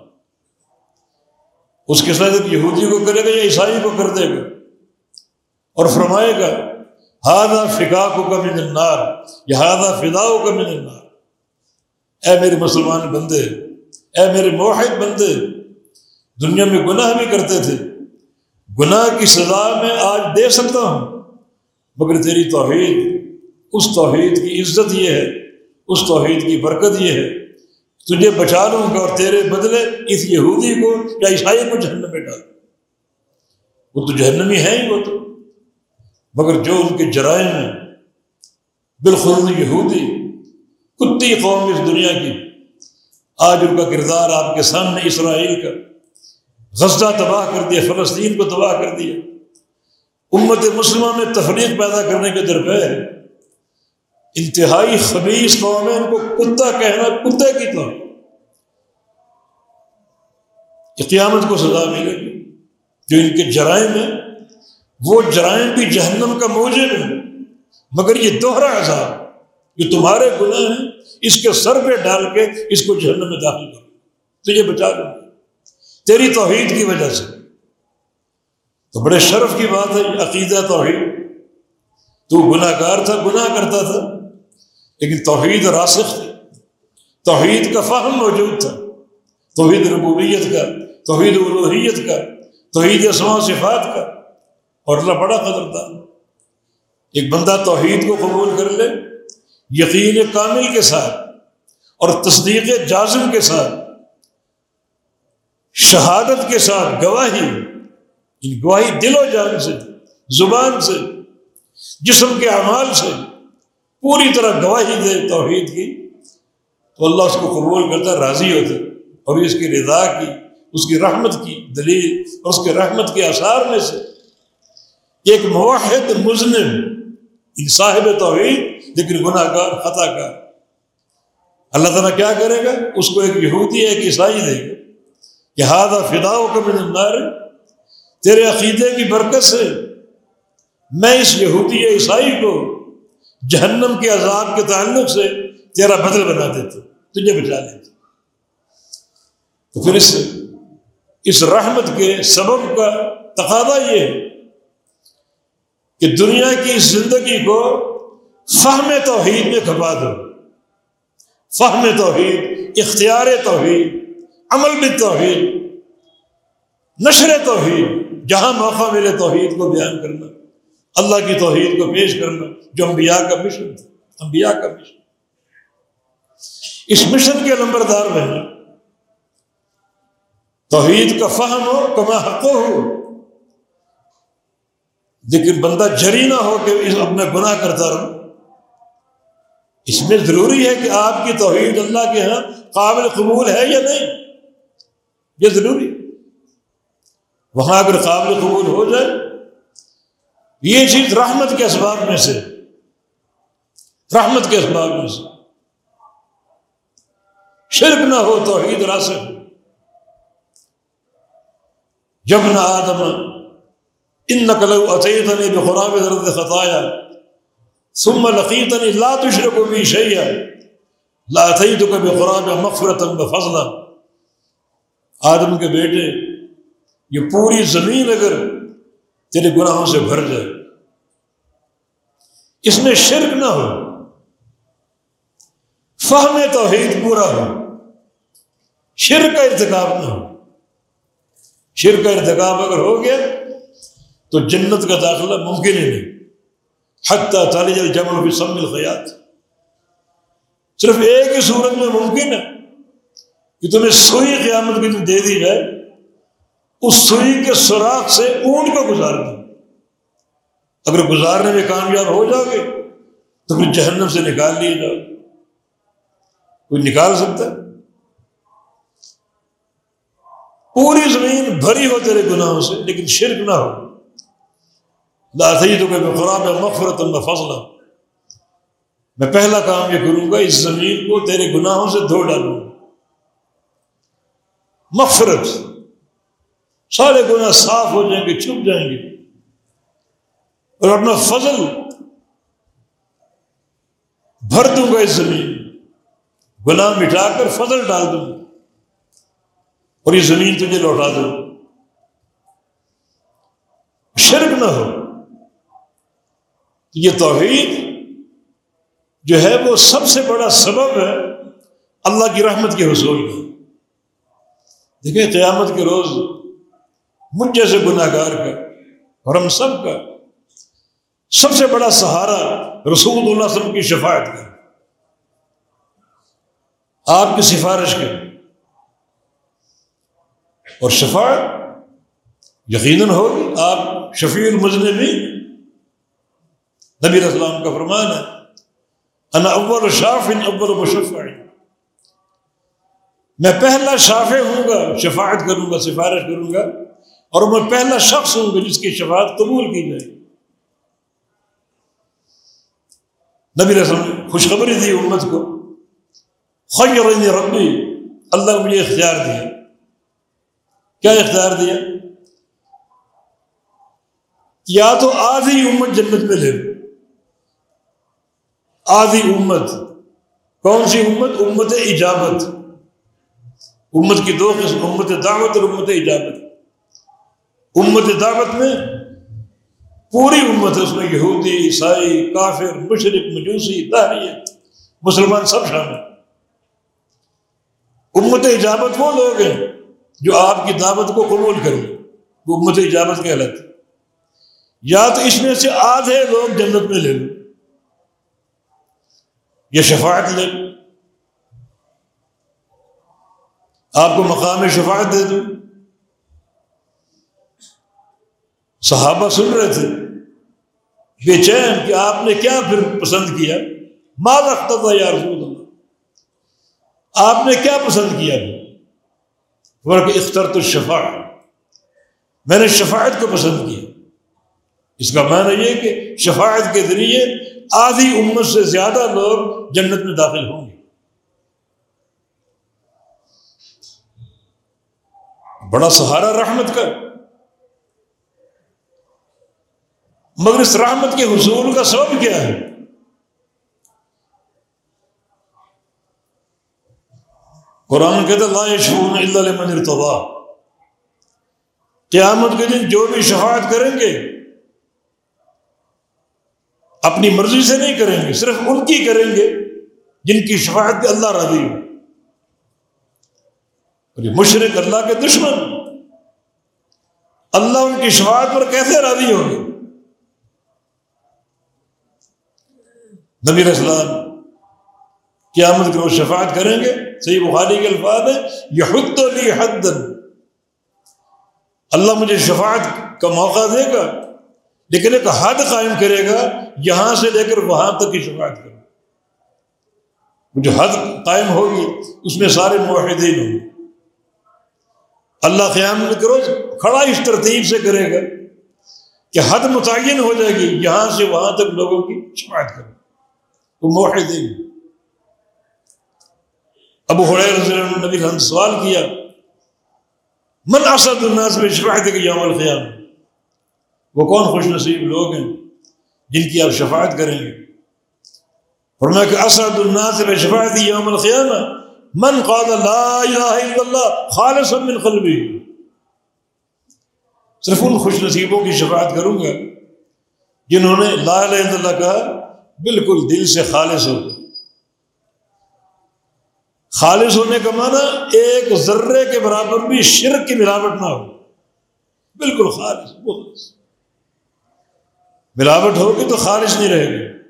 اس کے ساتھ ایک یہودی کو کرے گا یا عیسائی کو کر دے گا۔ اور فرمائے گا ہادہ فکا کو کمی النار یا ہادہ فدا کو کمی النار اے میرے مسلمان بندے، اے میرے موحد بندے، دنیا میں گناہ بھی کرتے تھے۔ گناہ کی سزا میں آج دے سکتا ہوں، مگر تیری توحید اس توحید کی عزت یہ ہے، اس توحید کی برکت یہ ہے۔ تجھے بچا لوں گا اور تیرے بدلے اس یہودی کو یا عیسائی کو جہنم میں ڈال۔ وہ تو جہنمی ہے ہی وہ تو۔ مگر جو ان کے جرائم ہیں بالخل یہودی، کتی قوم اس دنیا کی۔ آج ان کا کردار آپ کے سامنے اسرائیل کا۔ غزہ تباہ کر دیا، فلسطین کو تباہ کر دیا۔ امت مسلمہ میں تفریق پیدا کرنے کے درپے۔ ہے انتہائی خبیص قوم ہے ان کو کتا کہنا، کتے کی طور قیامت کو سزا ملے گی۔ جو ان کے جرائم ہیں، وہ جرائم بھی جہنم کا موجب ہے مگر یہ دوہرا عذاب، جو تمہارے گناہ ہیں، اس کے سر پہ ڈال کے اس کو جہنم میں داخل کرو۔ تو یہ بچا لو۔ تیری توحید کی وجہ سے۔ تو بڑے شرف کی بات ہے عقیدہ توحید۔ تو گناہ گار تھا، گناہ کرتا تھا۔ لیکن توحید راسخ تھی۔ توحید کا فہم موجود تھا۔ توحید ربوبیت کا، توحید الوحیت کا، توحید اسما صفات کا۔ اور اللہ بڑا قدر تھا ایک بندہ توحید کو قبول کر لے، یقین کامل کے ساتھ اور تصدیق جازم کے ساتھ، شہادت کے ساتھ گواہی ان گواہی دل و جان سے، زبان سے، جسم کے اعمال سے پوری طرح گواہی دے توحید کی، تو اللہ اس کو قبول کرتا، راضی ہوتا، اور اس کی رضا کی، اس کی رحمت کی دلیل، اور اس کے رحمت کے آثار میں سے ایک موحد مزنم صاحب توحید، لیکن گناہ گار خطا کار۔ اللہ تعالیٰ کیا کرے گا؟ اس کو ایک یہودی، ایک عیسائی دے گا کہ ہادہ فداؤ کا من النار، تیرے عقیدے کی برکت سے میں اس یہودی یا عیسائی کو جہنم کے عذاب کے تعلق سے تیرا بدل بنا دیتا تجھے بچا لیتا تو پھر اس اس رحمت کے سبب کا تقاضا یہ ہے کہ دنیا کی زندگی کو فہم توحید میں کھپا دو۔ فہم توحید، اختیار توحید، عمل بھی توحید، نشر توحید، جہاں موقع ملے توحید کو بیان کرنا۔ اللہ کی توحید کو پیش کرنا جو انبیاء کا مشن تھا، انبیاء کا مشن۔ اس مشن کے نمبردار میں توحید کا فہم ہو، کما حق ہو۔ لیکن بندہ جری نہ ہو کہ اپنا گناہ کرتا رہو اس میں ضروری ہے کہ آپ کی توحید اللہ کے یہاں قابل قبول ہے یا نہیں۔ یہ ضروری۔ وہاں اگر قابل قبول ہو جائے یہ چیز رحمت کے اسباب میں سے رحمت کے اسباب میں سے۔ شرک نہ ہو، توحید راسک جب نہ آدم ان نقل عطیتنی بخراب درد خطایا، ثم لقیتنی لا تشرک بی شیئا، لا اتیتک بخراب مغفرتا بفضلا۔ آدم کے بیٹے، یہ پوری زمین اگر تیرے گناہوں سے بھر جائے۔ اس میں شرک نہ ہو۔ فہم توحید پورا ہو۔ شرک کا ارتکاب نہ ہو۔ شرک کا ارتکاب اگر ہو گیا تو جنت کا داخلہ ممکن ہی نہیں۔ حتیٰ تعلی جمع بھی سب الخیات صرف ایک ہی صورت میں ممکن ہے کہ تمہیں سوئی قیامت کی دے دی جائے۔ اس سوئی کے سوراخ سے اونٹ کو گزار دیں اگر گزارنے میں کامیاب ہو جاؤ گے، تو پھر جہنم سے نکال لیے جاؤ۔ کوئی نکال سکتا ہے؟ پوری زمین بھری ہو تیرے گناہوں سے، لیکن شرک نہ ہو۔ لاتی تو کہ خراب مغفرت میں فضلہ میں پہلا کام یہ کروں گا، اس زمین کو تیرے گناہوں سے دھو ڈالوں۔ گا مغفرت۔ سارے گناہ صاف ہو جائیں گے چھپ جائیں گے۔ اور اپنا فضل بھر دوں گا اس زمین گناہ مٹا کر فضل ڈال دوں۔ گا اور یہ زمین تجھے لوٹا دوں۔ شرک نہ ہو۔ یہ توحید جو ہے وہ سب سے بڑا سبب ہے اللہ کی رحمت کے حصول کا دیکھیں قیامت کے روز مجھ جیسے گناہ گار کا اور ہم سب کا سب سے بڑا سہارا رسول اللہ علیہ وسلم کی شفاعت کا آپ کی سفارش کے اور شفاعت یقیناً ہوگی، آپ شفیع المجنبی نبی اسلام کا فرمان ہے، انا اول شاف ان اول مشفع۔ میں پہلا شافع ہوں گا، شفاعت کروں گا، سفارش کروں گا۔ اور میں پہلا شخص ہوں گا جس کی شفاعت قبول کی جائے۔ نبی رسم خوشخبری دی امت کو۔ خیر ربی، اللہ مجھے اختیار دیا۔ کیا اختیار دیا؟ یا تو آدھی امت جنت میں لے لو آدھی امت۔ کون سی امت؟ امت اجابت۔ امت کی دو قسم، امت دعوت اور امت اجابت۔ امت دعوت میں، پوری امت ہے اس میں، یہودی، عیسائی، کافر، مشرق، مجوسی دہری مسلمان سب شامل امت اجابت وہ لوگ ہیں جو آپ کی دعوت کو قبول کریں وہ امت اجابت کے حالت یا تو اس میں سے آدھے لوگ جنت میں لے لو یہ شفاعت لے لو آپ کو مقام شفاعت دے دوں صحابہ سن رہے تھے بے چین کہ آپ نے کیا پھر پسند کیا؟ ماں رکھتا تھا یا رسول اللہ؟ آپ نے کیا پسند کیا؟ ورک اختر تو شفا میں نے شفاعت کو پسند کیا۔ اس کا معنی یہ کہ شفاعت کے ذریعے آدھی امت سے زیادہ لوگ جنت میں داخل ہوں گے۔ بڑا سہارا رحمت کا۔ مگر اس رحمت کے حصول کا سبب کیا ہے؟ قرآن کہتے لا یشفون الا لمن ارتضا۔ قیامت کے دن جو بھی شفاعت کریں گے، اپنی مرضی سے نہیں کریں گے، صرف ان کی کریں گے جن کی شفاعت پہ اللہ راضی ہو مشرق اللہ کے دشمن۔ اللہ ان کی شفاعت پر کیسے راضی ہوگی نبی اسلام قیامت کے وہ شفاعت کریں گے؟ صحیح بخاری کے الفاظ ہے یہ حد لی حد اللہ مجھے شفاعت کا موقع دے گا، لیکن ایک حد قائم کرے گا، یہاں سے لے کر وہاں تک کی شفاعت کرو جو حد قائم ہوگی، اس میں سارے معاہدین ہوں۔ گے اللہ قیامت کرو کھڑا اس ترتیب سے کرے گا کہ حد متعین ہو جائے گی، یہاں سے وہاں تک لوگوں کی شفاعت کرو تو موحدین۔ ابو حریر نبی ہم سوال کیا، من اسد الناس میں شفاعت کے یوم القیام وہ کون خوش نصیب لوگ ہیں جن کی آپ شفاعت کریں گے؟ فرمایا کہ اسد الناس میں شفاعت یوم القیام من قال لا الہ الا اللہ خالص من قلبی۔ صرف ان خوش نصیبوں کی شفاعت کروں گا جنہوں نے لا الہ الا اللہ کہا بالکل دل سے خالص ہو۔ خالص ہونے کا معنی ایک ذرے کے برابر بھی شرک کی ملاوٹ نہ ہو۔ بالکل خالص ملاوٹ ہوگی تو خالص نہیں رہے گی۔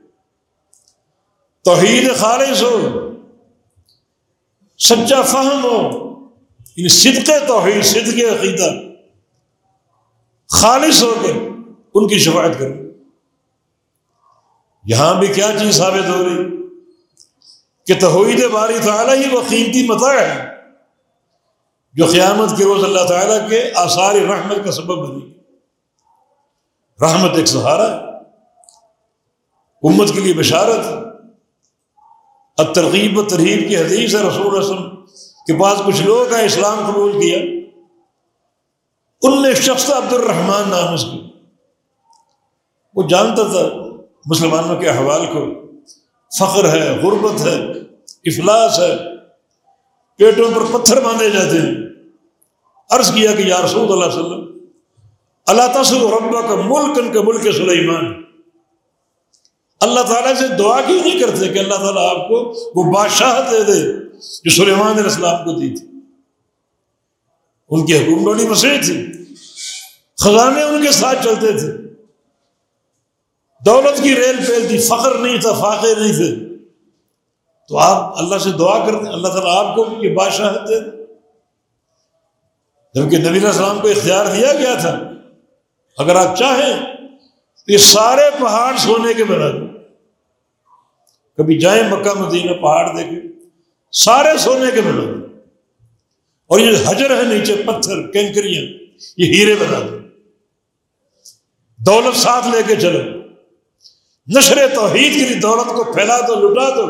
توحید خالص ہو، سچا فہم ہو یعنی صدق توحید، صدق عقیدہ۔ خالص ہو کے ان کی شفاعت کرو۔ یہاں بھی کیا چیز ثابت ہو رہی؟ کہ توحید باری تعالیٰ ہی وہ قیمتی متا ہے جو قیامت کے روز اللہ تعالیٰ کے آثار رحمت کا سبب بنی رحمت ایک سہارا امت کے لیے بشارت ترغیب و ترغیب کی حدیث ہے رسول رسم کے پاس کچھ لوگ ہیں، اسلام قبول کیا۔ ان نے شخص عبد الرحمان نام اس کو وہ جانتا تھا مسلمانوں کے احوال کو فخر ہے، غربت ہے، افلاس ہے، پیٹوں پر پتھر باندھے جاتے ہیں۔ عرض کیا کہ یا رسول اللہ علیہ وسلم اللہ تصل ربا کا ملک ان کے ملک سلیمان۔ اللہ تعالیٰ سے دعا کیوں نہیں کرتے کہ اللہ تعالیٰ آپ کو وہ بادشاہ دے دے جو سلیمان علیہ السلام کو دی تھی؟ ان کی حکومت مسیح تھی خزانے ان کے ساتھ چلتے تھے۔ دولت کی ریل پیل تھی فخر نہیں تھا، فاقے نہیں تھے۔ تو آپ اللہ سے دعا کرتے اللہ تعالیٰ آپ کو یہ بادشاہ دے۔ جبکہ نبی علیہ السلام کو اختیار دیا گیا تھا۔ اگر آپ چاہیں تو یہ سارے پہاڑ سونے کے بنا دیں کبھی جائیں مکہ، مدینہ، پہاڑ دیکھیں، سارے سونے کے بنا دیں اور یہ حجر ہے نیچے، پتھر، کینکریاں، یہ ہیرے بنا دیں دولت ساتھ لے کے چلو۔ نشر توحید کے لیے دولت کو پھیلا دو، لٹا دو۔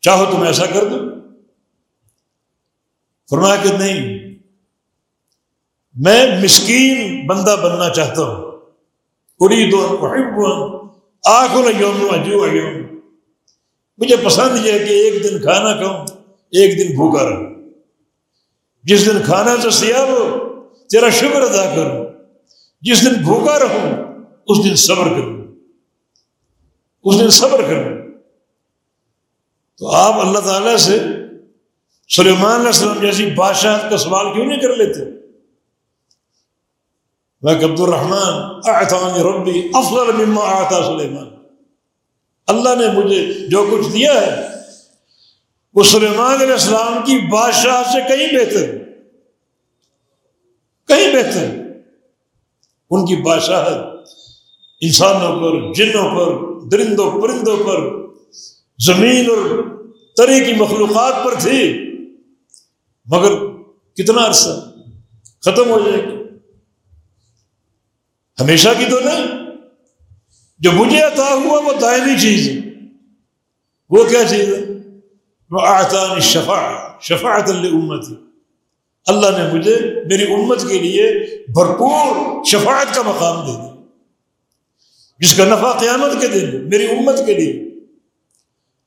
چاہو تم ایسا کر دو؟ فرمایا کہ نہیں۔ میں مسکین بندہ بننا چاہتا ہوں۔ پوری دو آخر جو مجھے پسند یہ ہے کہ ایک دن کھانا کھاؤں، ایک دن بھوکا رہوں۔ جس دن کھانا تو ہو، تیرا شکر ادا کروں۔ جس دن بھوکا رہوں، اس دن صبر کروں۔ اس دن صبر کروں تو آپ اللہ تعالیٰ سے سلیمان علیہ السلام جیسی بادشاہ کا سوال کیوں نہیں کر لیتے؟ میں عبد الرحمان ربی، افضل مما آتا سلیمان۔ اللہ نے مجھے جو کچھ دیا ہے، وہ سلیمان علیہ السلام کی بادشاہ سے کہیں بہتر کہیں بہتر ان کی بادشاہت انسانوں پر، جنوں پر درندوں پرندوں پر زمین اور تری کی مخلوقات پر تھی۔ مگر کتنا عرصہ ختم ہو جائے۔ گا ہمیشہ کی تو نہیں، جو مجھے عطا ہوا وہ دائمی چیز ہے۔ وہ کیا چیز ہے؟ وہ آتان شفا شفاعت امت اللہ نے مجھے، میری امت کے لیے بھرپور شفاعت کا مقام دے دیا۔ جس کا نفع قیامت کے دن میری امت کے لیے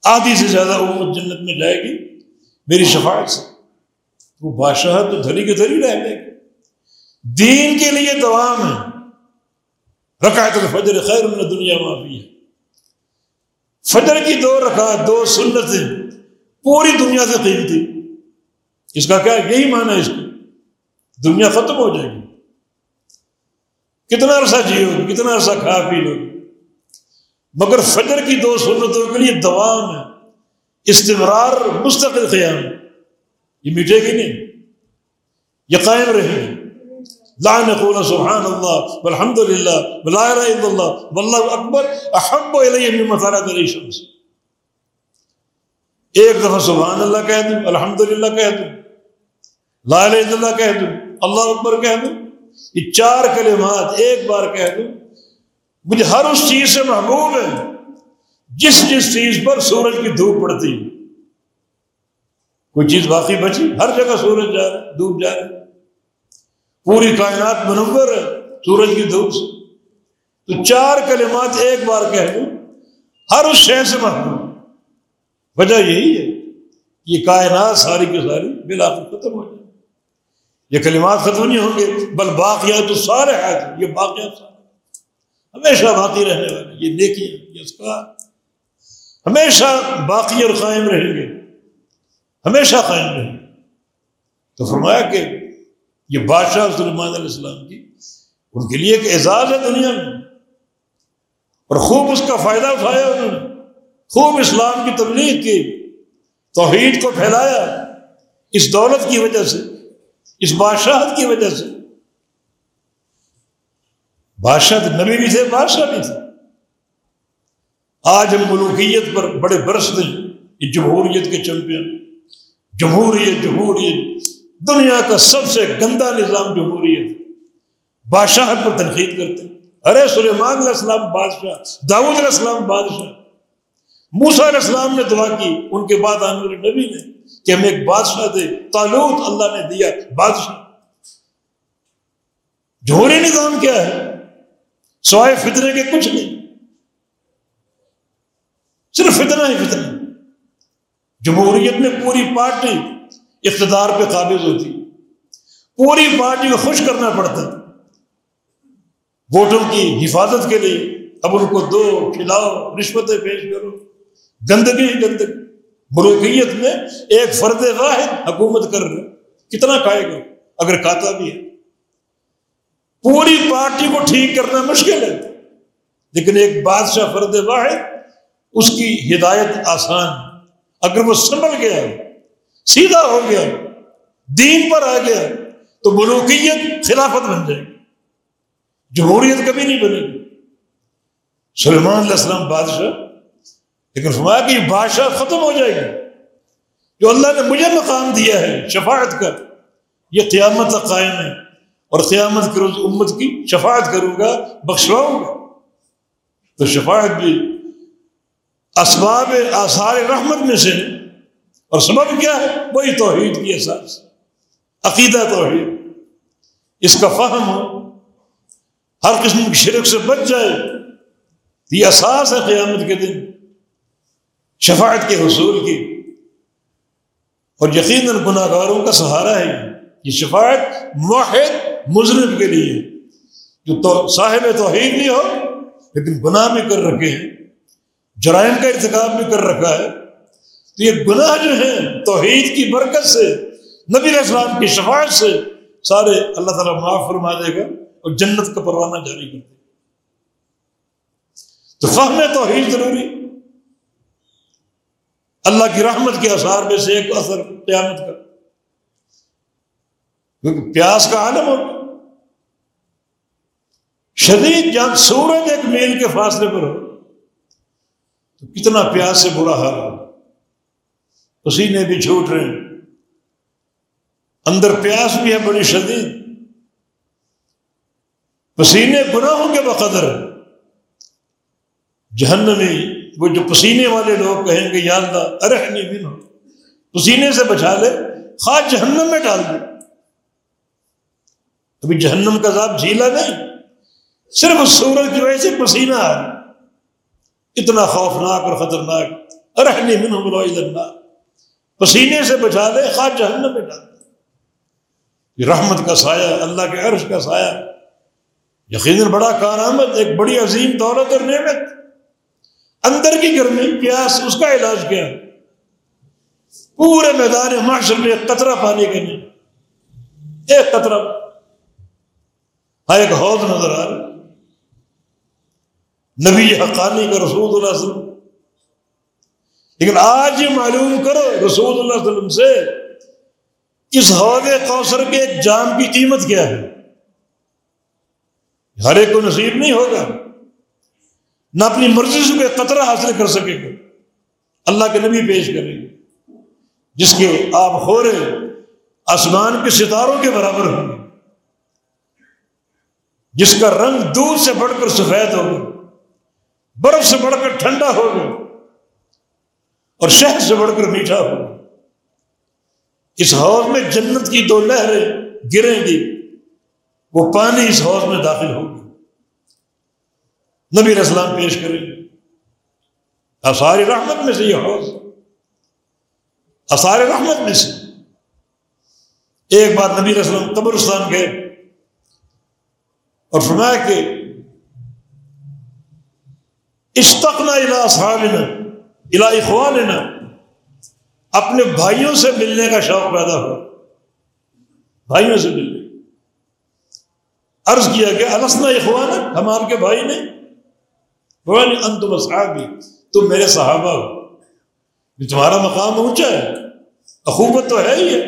آدھی سے زیادہ امت جنت میں جائے گی، میری شفاعت سے۔ وہ بادشاہ تو دھری کے دھری رہ گی۔ دین کے لیے دوام ہے۔ رکعت الفجر خیر ان دنیا معافی ہے فجر کی دو رکعت، دو سنتیں پوری دنیا سے قیمتی۔ اس کا کیا، یہی معنی ہے اس کو دنیا ختم ہو جائے گی۔ کتنا عرصہ جیو، کتنا عرصہ کھا پی لو۔ مگر فجر کی دو سنتوں کے لیے دوام ہے استمرار مستقل قیام۔ یہ مٹے گی نہیں؟ یہ قائم رہے۔ گی لا نقول سبحان اللہ الحمد للہ بلا اللہ، واللہ اکبر، احب علیہ من مسالہ علی شمس ایک دفعہ سبحان اللہ کہہ دوں الحمد للہ کہہ دوں، لا الہ الا اللہ کہہ دوں، اللہ اکبر کہہ دوں۔ یہ چار کلمات ایک بار کہہ دوں، مجھے ہر اس چیز سے محبوب ہے، جس جس چیز پر سورج کی دھوپ پڑتی۔ کوئی چیز باقی بچی؟ ہر جگہ سورج جا رہا، دھوپ جا رہا پوری کائنات منور ہے سورج کی دھوپ سے۔ تو چار کلمات ایک بار کہہ دوں، ہر اس شہر سے محبوب۔ وجہ یہی ہے یہ کائنات ساری کی ساری بالآخر ختم ہو جائے۔ یہ کلمات ختم نہیں ہوں گے، بل باقیات تو سارے ہیں یہ باقیات ہمیشہ باقی رہنے والے یہ نیکی یہ اس کا ہمیشہ باقی اور قائم رہیں گے۔ ہمیشہ قائم رہیں گے۔ تو فرمایا کہ یہ بادشاہ سلمان علیہ السلام کی ان کے لیے ایک اعزاز ہے دنیا میں۔ اور خوب اس کا فائدہ اٹھایا انہوں نے۔ خوب اسلام کی تبلیغ کی، توحید کو پھیلایا۔ اس دولت کی وجہ سے اس بادشاہت کی وجہ سے۔ بادشاہ نبی بھی تھے، بادشاہ بھی تھے۔ آج ہم ملوکیت پر بڑے برس دیں، یہ جمہوریت کے چیمپئن جمہوریت جمہوریت۔ دنیا کا سب سے گندا نظام جمہوریت۔ بادشاہ پر تنقید کرتے۔ ارے سلیمان علیہ السلام بادشاہ داود علیہ السلام بادشاہ۔ موسا علیہ السلام نے دعا کی، ان کے بعد آنے والے نبی نے۔ کہ ہمیں ایک بادشاہ دے تعلق اللہ نے دیا بادشاہ۔ جوہری نظام کیا ہے؟ سوائے فتنے کے کچھ نہیں۔ صرف فتنہ ہی فتنہ۔ جمہوریت میں پوری پارٹی اقتدار پہ قابض ہوتی۔ پوری پارٹی کو خوش کرنا پڑتا۔ ووٹوں کی حفاظت کے لیے اب ان کو دو، کھلاؤ، رشوتیں پیش کرو۔ گندگی گندگی۔ ملوکیت میں ایک فرد واحد حکومت کر رہے کتنا کھائے گا؟ اگر کھاتا بھی ہے۔ پوری پارٹی کو ٹھیک کرنا مشکل ہے۔ لیکن ایک بادشاہ فرد واحد، اس کی ہدایت آسان۔ اگر وہ سنبھل گیا، سیدھا ہو گیا، دین پر آ گیا، تو ملوکیت خلافت بن جائے گی۔ جمہوریت کبھی نہیں بنے گی۔ سلمان علیہ السلام بادشاہ لیکن فرمایا کہ بادشاہ ختم ہو جائے گی۔ جو اللہ نے مجھے مقام دیا ہے، شفاعت کا یہ قیامت تک قائم ہے۔ اور قیامت کے روز امت کی شفاعت کروں گا، بخشواؤں گا۔ تو شفاعت بھی اسباب آثار رحمت میں سے اور سبب کیا ہے؟ وہی توحید کی احساس عقیدہ توحید۔ اس کا فہم ہو۔ ہر قسم کی شرک سے بچ جائے۔ یہ احساس ہے قیامت کے دن۔ شفاعت کے حصول کی۔ اور یقیناً گناہ گاروں کا سہارا ہے یہ۔ شفاعت موحد مضرب کے لیے۔ جو تو صاحب توحید نہیں ہو، لیکن گناہ بھی کر رکھے ہیں، جرائم کا ارتکاب بھی کر رکھا ہے۔ تو یہ گناہ جو ہیں، توحید کی برکت سے، نبی علیہ السلام کی شفاعت سے سارے اللہ تعالیٰ معاف فرما دے گا اور جنت کا پروانہ جاری کر دے گا۔ تو فہم توحید ضروری۔ اللہ کی رحمت کے اثار میں سے ایک اثر قیامت کا۔ کیونکہ پیاس کا عالم ہو۔ شدید جان سورج ایک میل کے فاصلے پر ہو۔ تو کتنا پیاس سے برا حال ہو۔ پسینے بھی چھوٹ رہے ہیں۔ اندر پیاس بھی ہے، بڑی شدید۔ پسینے گناہوں کے بقدر جہنمی وہ جو پسینے والے لوگ کہیں گے، یا اللہ ارحنی بھی پسینے سے بچا لے خاص جہنم میں ڈال دے. ابھی جہنم کا ذات جھیلا نہیں. صرف سورج کی وجہ سے پسینہ آ رہا اتنا خوفناک اور خطرناک. ارحنی من پسینے سے بچا دے خواہ جہنم میں ڈال یہ رحمت کا سایہ، اللہ کے عرش کا سایہ. یقیناً بڑا کارآمد، ایک بڑی عظیم دولت اور نعمت. اندر کی گرمی، پیاس، اس کا علاج کیا؟ پورے میدان معاشر میں ایک قطرہ پانی کا نہیں ایک قطرہ۔ ہاں ایک حوض نظر آ رہا نبی حقانی کا رسول اللہ علیہ وسلم۔ لیکن آج یہ معلوم کرو، رسول اللہ علیہ وسلم سے اس حوض کوثر کے ایک جام کی قیمت کیا ہے؟ ہر ایک کو نصیب نہیں ہوگا۔ نہ اپنی مرضی سے کوئی قطرہ حاصل کر سکے گا۔ اللہ کے نبی پیش کریں گے جس کے آپ خورے آسمان کے ستاروں کے برابر ہوں گے۔ جس کا رنگ دور سے بڑھ کر سفید ہوگا، برف سے بڑھ کر ٹھنڈا ہوگا، اور شہد سے بڑھ کر میٹھا ہوگا۔ اس حوض میں جنت کی دو لہریں گریں گی، وہ پانی اس حوض میں داخل ہوگی۔ نبی اسلام پیش کریں آثار رحمت میں سے یہ حوض۔ آثار رحمت میں سے۔ ایک بار نبی اسلام قبرستان گئے اور فرمایا کہ اشتقنا الى صحابنا الى اخواننا۔ اپنے بھائیوں سے ملنے کا شوق پیدا ہوا۔ بھائیوں سے ملنے۔ عرض کیا کہ السنا اخوان ہم آپ کے بھائی نہیں۔ انتم اصحابی، تم میرے صحابہ ہو۔ تمہارا مقام اونچا ہے اخوبت تو ہے ہی ہے۔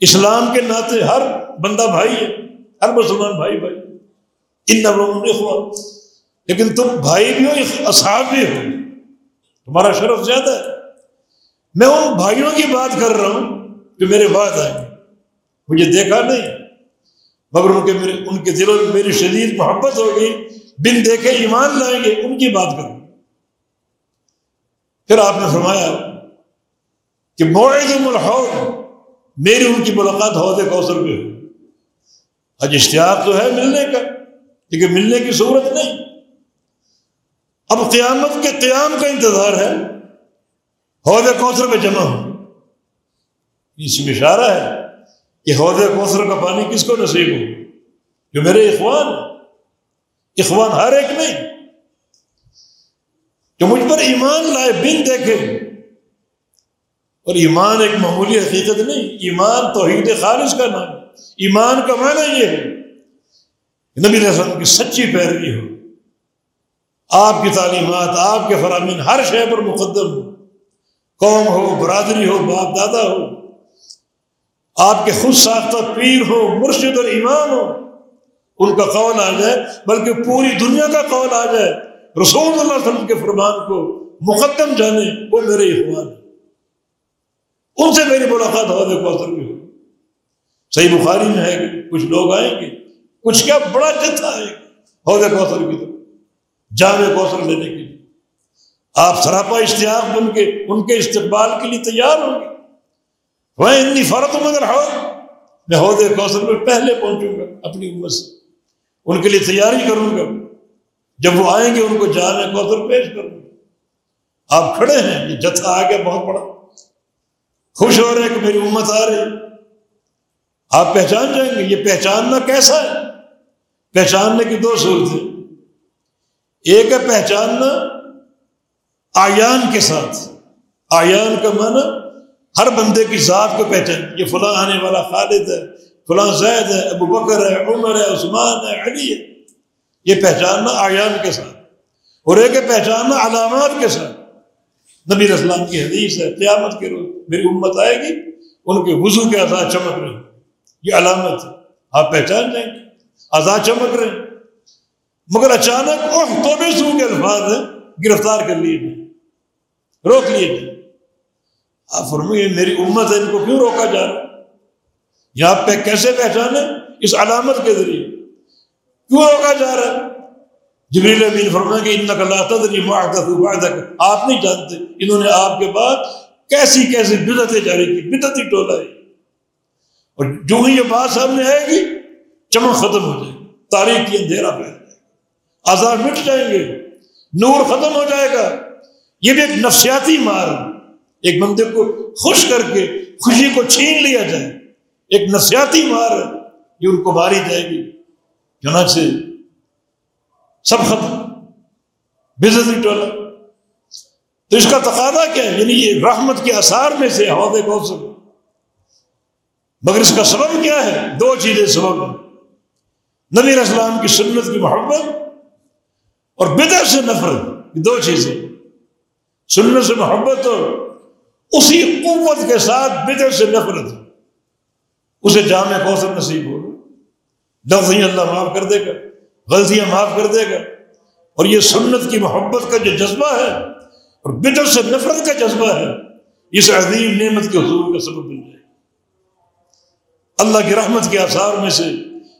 اسلام کے ناطے ہر بندہ بھائی ہے، ہر مسلمان بھائی بھائی۔ ان نبروں لیکن تم بھائی بھی ہو، اصحاب بھی ہو۔ تمہارا شرف زیادہ ہے۔ میں ان بھائیوں کی بات کر رہا ہوں جو میرے بعد آئیں۔ گے مجھے دیکھا نہیں۔ مگر ان کے میرے، ان کے دلوں میں میری شدید محبت ہوگی۔ بن دیکھے ایمان لائیں گے، ان کی بات کروں پھر آپ نے فرمایا کہ موعد الحوض، میری ان کی ملاقات حوض کوثر پہ ہو آج اشتہار تو ہے ملنے کا، لیکن ملنے کی صورت نہیں۔ اب قیامت کے قیام کا انتظار ہے، حوض کوثر پہ جمع ہو اس میں اشارہ ہے کہ حوض کوثر کا پانی کس کو نصیب ہو؟ جو میرے اخوان اخوان ہر ایک نہیں جو مجھ پر ایمان لائے بن دیکھے۔ اور ایمان ایک معمولی حقیقت نہیں، ایمان توحید خالص کا نام ایمان کا معنی یہ ہے نبی علیہ السلام کی سچی پیروی ہو۔ آپ کی تعلیمات، آپ کے فرامین ہر شے پر مقدم ہو۔ قوم ہو، برادری ہو، باپ دادا ہو۔ آپ کے خود ساختہ پیر ہو، مرشد اور امام ہو۔ ان کا قول آ جائے بلکہ پوری دنیا کا قول آ جائے رسول اللہ علیہ وسلم کے فرمان کو مقدم جانے وہ میرے اخوان ہیں۔ ان سے میری ملاقات ہو دے کوثر بھی ہو۔ صحیح بخاری میں ہے کہ کچھ لوگ آئیں گے، کچھ کیا بڑا جتھا آئے گا۔ ہو دے کوثر کی طرف جامع کوثر لینے کے لیے۔ آپ سراپا اشتہار بن کے، ان کے استقبال کے لیے تیار ہوں گے۔ وہ اتنی فرق مگر ہو میں عہدے کوثر میں پہلے پہنچوں گا، اپنی عمر سے۔ ان کے لیے تیاری کروں گا۔ جب وہ آئیں گے، ان کو جامع کوثر پیش کروں گا۔ آپ کھڑے ہیں، یہ جتھا آ گیا بہت بڑا۔ خوش ہو رہے ہیں کہ میری امت آ رہی۔ آپ پہچان جائیں گے، یہ پہچاننا کیسا ہے؟ پہچاننے کی دو صورتیں۔ ایک ہے پہچاننا آیان کے ساتھ۔ آیان کا معنی ہر بندے کی ذات کو پہچان۔ یہ فلاں آنے والا خالد ہے فلاں زید ہے ابو بکر ہے عمر ہے عثمان ہے علی ہے یہ پہچاننا آیان کے ساتھ، اور ایک پہچاننا علامات کے ساتھ۔ نبی اسلام کی حدیث ہے، قیامت کے روز میری امت آئے گی، ان کے وضو کے آزاد چمک رہے ہیں یہ علامت ہے۔ آپ پہچان جائیں گے آزاد چمک رہے ہیں مگر اچانک اور تو بھی سو کے الفاظ ہیں، گرفتار کر لیے جائیں۔ روک لیے جائیں۔ آپ فرمائیے، میری امت ہے، ان کو کیوں روکا جا رہا یہاں پہ کیسے پہچانے اس علامت کے ذریعے۔ کیوں روکا جا رہا ہے؟ جبریل امین فرمائیں کہ ان اللہ تدری معدک آپ نہیں جانتے۔ انہوں نے آپ کے بعد کیسی کیسی بدتیں جاری کی بدتی ٹولہ ہے اور جو ہی یہ بات سامنے آئے گی چمک ختم ہو جائے گی۔ تاریخ کی اندھیرا پھیل جائے گا آزاد مٹ جائیں گے۔ نور ختم ہو جائے گا۔ یہ بھی ایک نفسیاتی مار ایک بندے کو خوش کر کے، خوشی کو چھین لیا جائے۔ ایک نفسیاتی مار یہ ان کو ماری جائے گی۔ چنانچہ سب ختم۔ بزنس ٹولا۔ تو اس کا تقاضا کیا ہے؟ یعنی یہ رحمت کے اثار میں سے عہدے کو مگر اس کا سبب کیا ہے؟ دو چیزیں سبب ہیں۔ نبی اسلام کی سنت کی محبت اور بدر سے نفرت دو چیزیں۔ سنت سے محبت اور اسی قوت کے ساتھ بدر سے نفرت۔ اسے جامع کوثر نصیب ہو۔ لفظیاں اللہ معاف کر دے گا، غلطیاں معاف کر دے گا۔ اور یہ سنت کی محبت کا جو جذبہ ہے، اور بدر سے نفرت کا جذبہ ہے، اس عظیم نعمت کے حضور کا سبب بن جائے۔ اللہ کی رحمت کے آثار میں سے،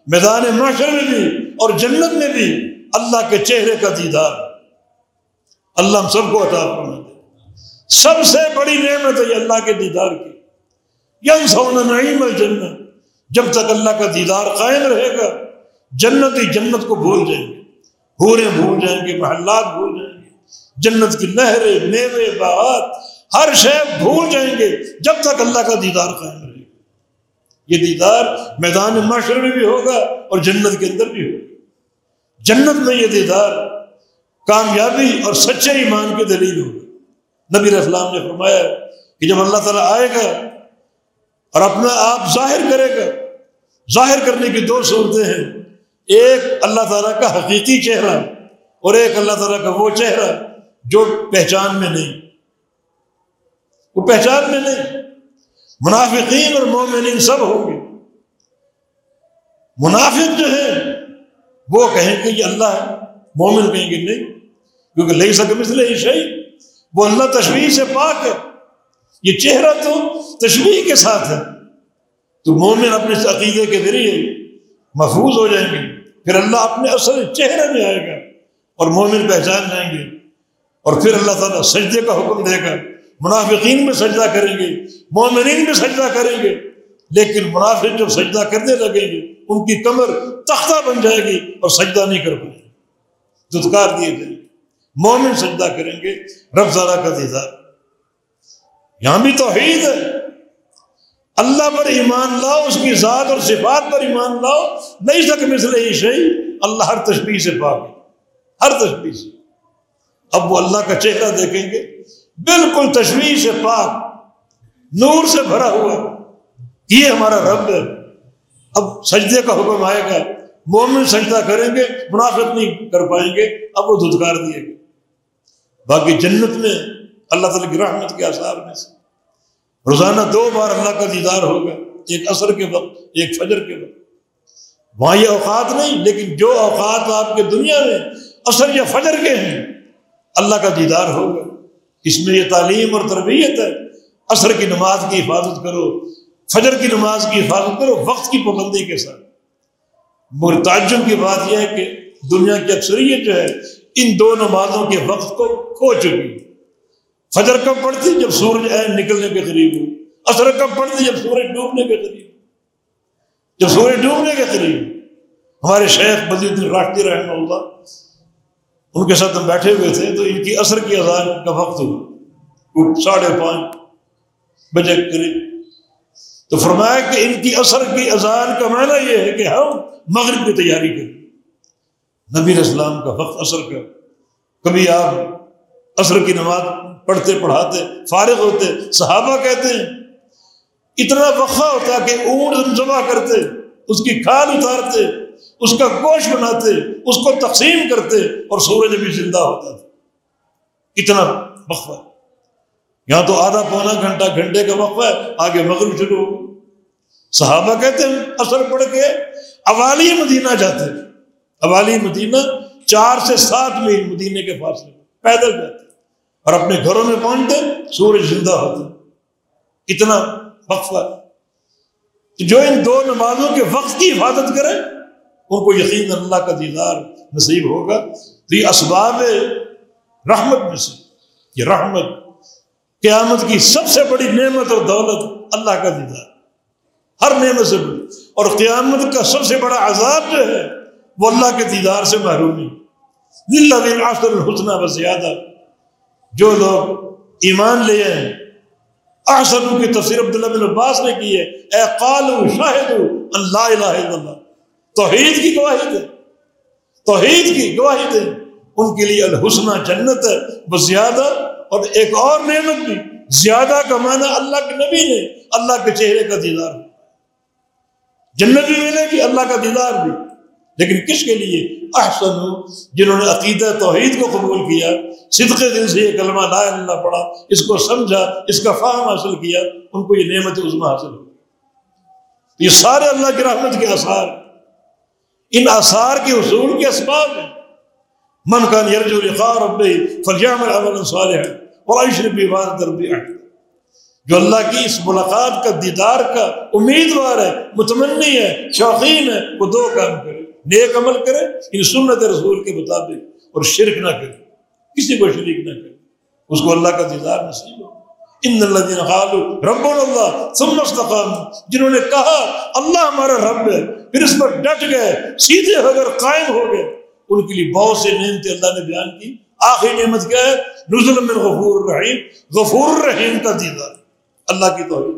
میدان معاشر میں بھی اور جنت میں بھی اللہ کے چہرے کا دیدار۔ اللہ ہم سب کو عطا فرما دے سب سے بڑی نعمت ہے اللہ کے دیدار کی۔ یم سونا نعیم الجنت جب تک اللہ کا دیدار قائم رہے گا، جنت ہی جنت کو بھول جائیں گے۔ بھورے بھول جائیں گے، محلات بھول جائیں گے۔ جنت کی نہریں میوے، باغات، ہر شے بھول جائیں گے۔ جب تک اللہ کا دیدار قائم رہے گا۔ یہ دیدار میدان معاشرے میں بھی ہوگا اور جنت کے اندر بھی ہوگا۔ جنت میں یہ دیدار کامیابی اور سچے ایمان کی دلیل ہوگا۔ نبی اسلام نے فرمایا کہ جب اللہ تعالیٰ آئے گا اور اپنا آپ ظاہر کرے گا۔ ظاہر کرنے کی دو صورتیں ہیں۔ ایک اللہ تعالیٰ کا حقیقی چہرہ اور ایک اللہ تعالیٰ کا وہ چہرہ جو پہچان میں نہیں۔ وہ پہچان میں نہیں۔ منافقین اور مومنین سب ہوں گے۔ منافق جو ہے وہ کہیں گے یہ اللہ ہے۔ مومن کہیں گے نہیں، کیونکہ لے سکے مثل یہ شہی وہ اللہ تشویح سے پاک ہے۔ یہ چہرہ تو تشویح کے ساتھ ہے۔ تو مومن اپنے عقیدے کے ذریعے محفوظ ہو جائیں گے۔ پھر اللہ اپنے اصل چہرے میں آئے گا اور مومن پہچان جائیں گے۔ اور پھر اللہ تعالیٰ سجدے کا حکم دے گا۔ منافقین میں سجدہ کریں گے، مومنین میں سجدہ کریں گے۔ لیکن منافق جب سجدہ کرنے لگیں گے، ان کی کمر تختہ بن جائے گی اور سجدہ نہیں کر پائیں گے۔ دتکار دیے جائیں گے مومن سجدہ کریں گے، رب زارہ کا دیدار۔ یہاں بھی توحید ہے۔ اللہ پر ایمان لاؤ، اس کی ذات اور صفات پر ایمان لاؤ۔ نہیں سک مثل ہی شہی اللہ ہر تشبیح سے پاک ہر تشبیح سے۔ اب وہ اللہ کا چہرہ دیکھیں گے۔ بالکل تشویش سے پاک، نور سے بھرا ہوا۔ یہ ہمارا رب ہے۔ اب سجدے کا حکم آئے گا۔ مومن سجدہ کریں گے، منافق نہیں کر پائیں گے۔ اب وہ دھتکار دیے گا باقی جنت میں اللہ تعالیٰ کی رحمت کے آثار میں سے۔ روزانہ دو بار اللہ کا دیدار ہوگا ایک عصر کے وقت، ایک فجر کے وقت۔ وہاں یہ اوقات نہیں، لیکن جو اوقات آپ کے دنیا میں عصر یا فجر کے ہیں، اللہ کا دیدار ہوگا اس میں یہ تعلیم اور تربیت ہے۔ عصر کی نماز کی حفاظت کرو، فجر کی نماز کی حفاظت کرو، وقت کی پابندی کے ساتھ۔ مگر تعجب کی بات یہ ہے کہ دنیا کی اکثریت جو ہے، ان دو نمازوں کے وقت کو کھو چکی فجر کب پڑتی جب سورج نکلنے کے قریب ہو؟ اثر کب پڑتی جب سورج ڈوبنے کے قریب جب سورج ڈوبنے کے قریب ہمارے شیخ بدی الدین راشدی رحمہ اللہ، ان کے ساتھ ہم بیٹھے ہوئے تھے تو ان کی اثر کی اذان کا وقت ہوا ساڑھے پانچ بجے قریب۔ تو فرمایا کہ ان کی اثر کی اذان کا معنی یہ ہے کہ ہم مغرب کی تیاری کریں۔ نبی اسلام کا وقت اثر کا، کبھی آپ اثر کی نماز پڑھتے پڑھاتے فارغ ہوتے، صحابہ کہتے ہیں، اتنا وقفہ ہوتا کہ اونٹ جمع کرتے، اس کی کھال اتارتے، اس کا گوشت بناتے، اس کو تقسیم کرتے اور سورج بھی زندہ ہوتا تھا۔ اتنا وقفہ۔ یہاں تو آدھا پونا گھنٹہ، گھنٹے کا وقفہ ہے، آگے مغرب شروع۔ ہو صحابہ کہتے ہیں اثر پڑ کے اوالی مدینہ جاتے۔ اوالی مدینہ چار سے سات میل مدینے کے فاصلے پیدل جاتے۔ اور اپنے گھروں میں پہنچتے سورج زندہ ہوتا اتنا وقفہ جو ان دو نمازوں کے وقت کی حفاظت کرے، ان کو یقین اللہ کا دیدار نصیب ہوگا۔ تو یہ اسباب رحمت میں سے، یہ رحمت قیامت کی سب سے بڑی نعمت اور دولت اللہ کا دیدار۔ ہر نعمت سے بڑی۔ اور قیامت کا سب سے بڑا عذاب جو ہے، وہ اللہ کے دیدار سے محرومی آصر الحسنہ بس زیادہ جو لوگ ایمان لے ہیں۔ آسر کی تفسیر عبداللہ بن عباس نے کی ہے۔ اے قالو شاہد اللہ الہ الا اللہ۔ توحید کی گواہی دے توحید کی گواہی دے ان کے لیے الحسنہ جنت ہے۔ وہ زیادہ اور ایک اور نعمت بھی۔ زیادہ کا معنی اللہ کے نبی نے۔ اللہ کے چہرے کا دیدار۔ جنت بھی ملے گی، اللہ کا دیدار بھی۔ لیکن کس کے لیے؟ احسن ہو جنہوں نے عقیدہ توحید کو قبول کیا، صدق دل سے یہ کلمہ لا اللہ پڑھا، اس کو سمجھا، اس کا فہم حاصل کیا، ان کو یہ نعمت عظما حاصل ہو یہ سارے اللہ کی رحمت کے آثار، ان آثار کے حصول کے اسباب ہیں۔ من کا یرجو لقاء ربی فلیام العمل صالح اور عشر عبادت ربی جو اللہ کی اس ملاقات کا دیدار کا امیدوار ہے، متمنی ہے، شوقین ہے، وہ دو کام کرے۔ نیک عمل کرے ان سنت رسول کے مطابق اور شرک نہ کرے، کسی کو شریک نہ کرے۔ اس کو اللہ کا دیدار نصیب ہو۔ ان اللہ قالوا رب اللہ ثم استقاموا۔ جنہوں نے کہا، اللہ ہمارا رب ہے، پھر اس پر ڈٹ گئے، سیدھے ہو کر قائم ہو گئے۔ ان کے لیے بہت سے نعمتیں اللہ نے بیان کی۔ آخری نعمت کیا ہے؟ نزل من غفور الرحیم۔ غفور الرحیم کا دیدار۔ اللہ کی توحید۔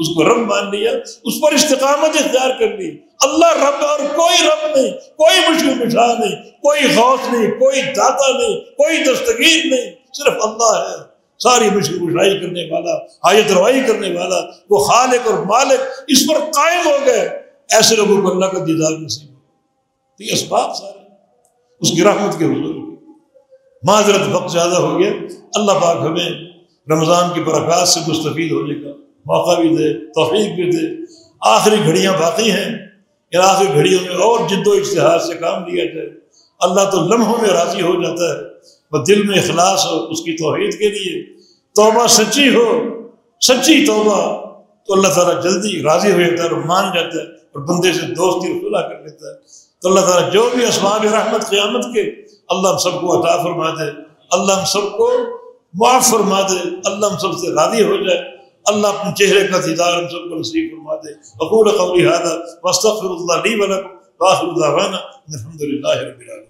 اس کو رب مان لیا، اس پر استقامت اختیار کر لی۔ اللہ رب اور کوئی رب نہیں، کوئی مشکل مشا نہیں، کوئی غوث نہیں، کوئی داتا نہیں، کوئی دستگیر نہیں، صرف اللہ ہے۔ ساری مشکل کشائی کرنے والا، حاجت روائی کرنے والا، وہ خالق اور مالک اس پر قائم ہو گئے۔ ایسے لوگوں کو اللہ کا دیدار نصیب ہو۔ یہ اسباب سارے اس کی رحمت کے حضور معذرت وقت زیادہ ہو گیا۔ اللہ پاک ہمیں رمضان کی برکات سے مستفید ہونے کا موقع بھی دے، توفیق بھی دے۔ آخری گھڑیاں باقی ہیں۔ ان آخری گھڑیوں میں اور جد و اشتہار سے کام لیا جائے۔ اللہ تو لمحوں میں راضی ہو جاتا ہے۔ وہ دل میں اخلاص ہو اس کی توحید کے لیے۔ توبہ سچی ہو، سچی توبہ۔ تو اللہ تعالیٰ جلدی راضی ہو جاتا ہے اور مان جاتا ہے اور بندے سے دوستی رسولہ کر لیتا ہے۔ تو اللہ تعالیٰ جو بھی اسباب رحمت قیامت کے، اللہ ہم سب کو عطا فرما دے۔ اللہ ہم سب کو معاف فرما دے۔ اللہ ہم سب سے راضی ہو جائے۔ اللہ اپنے چہرے کا دیدار ہم سب کو نصیب فرما دے۔ اقول قولی هذا واستغفر الله لي ولكم واخر دعوانا الحمد لله رب العالمين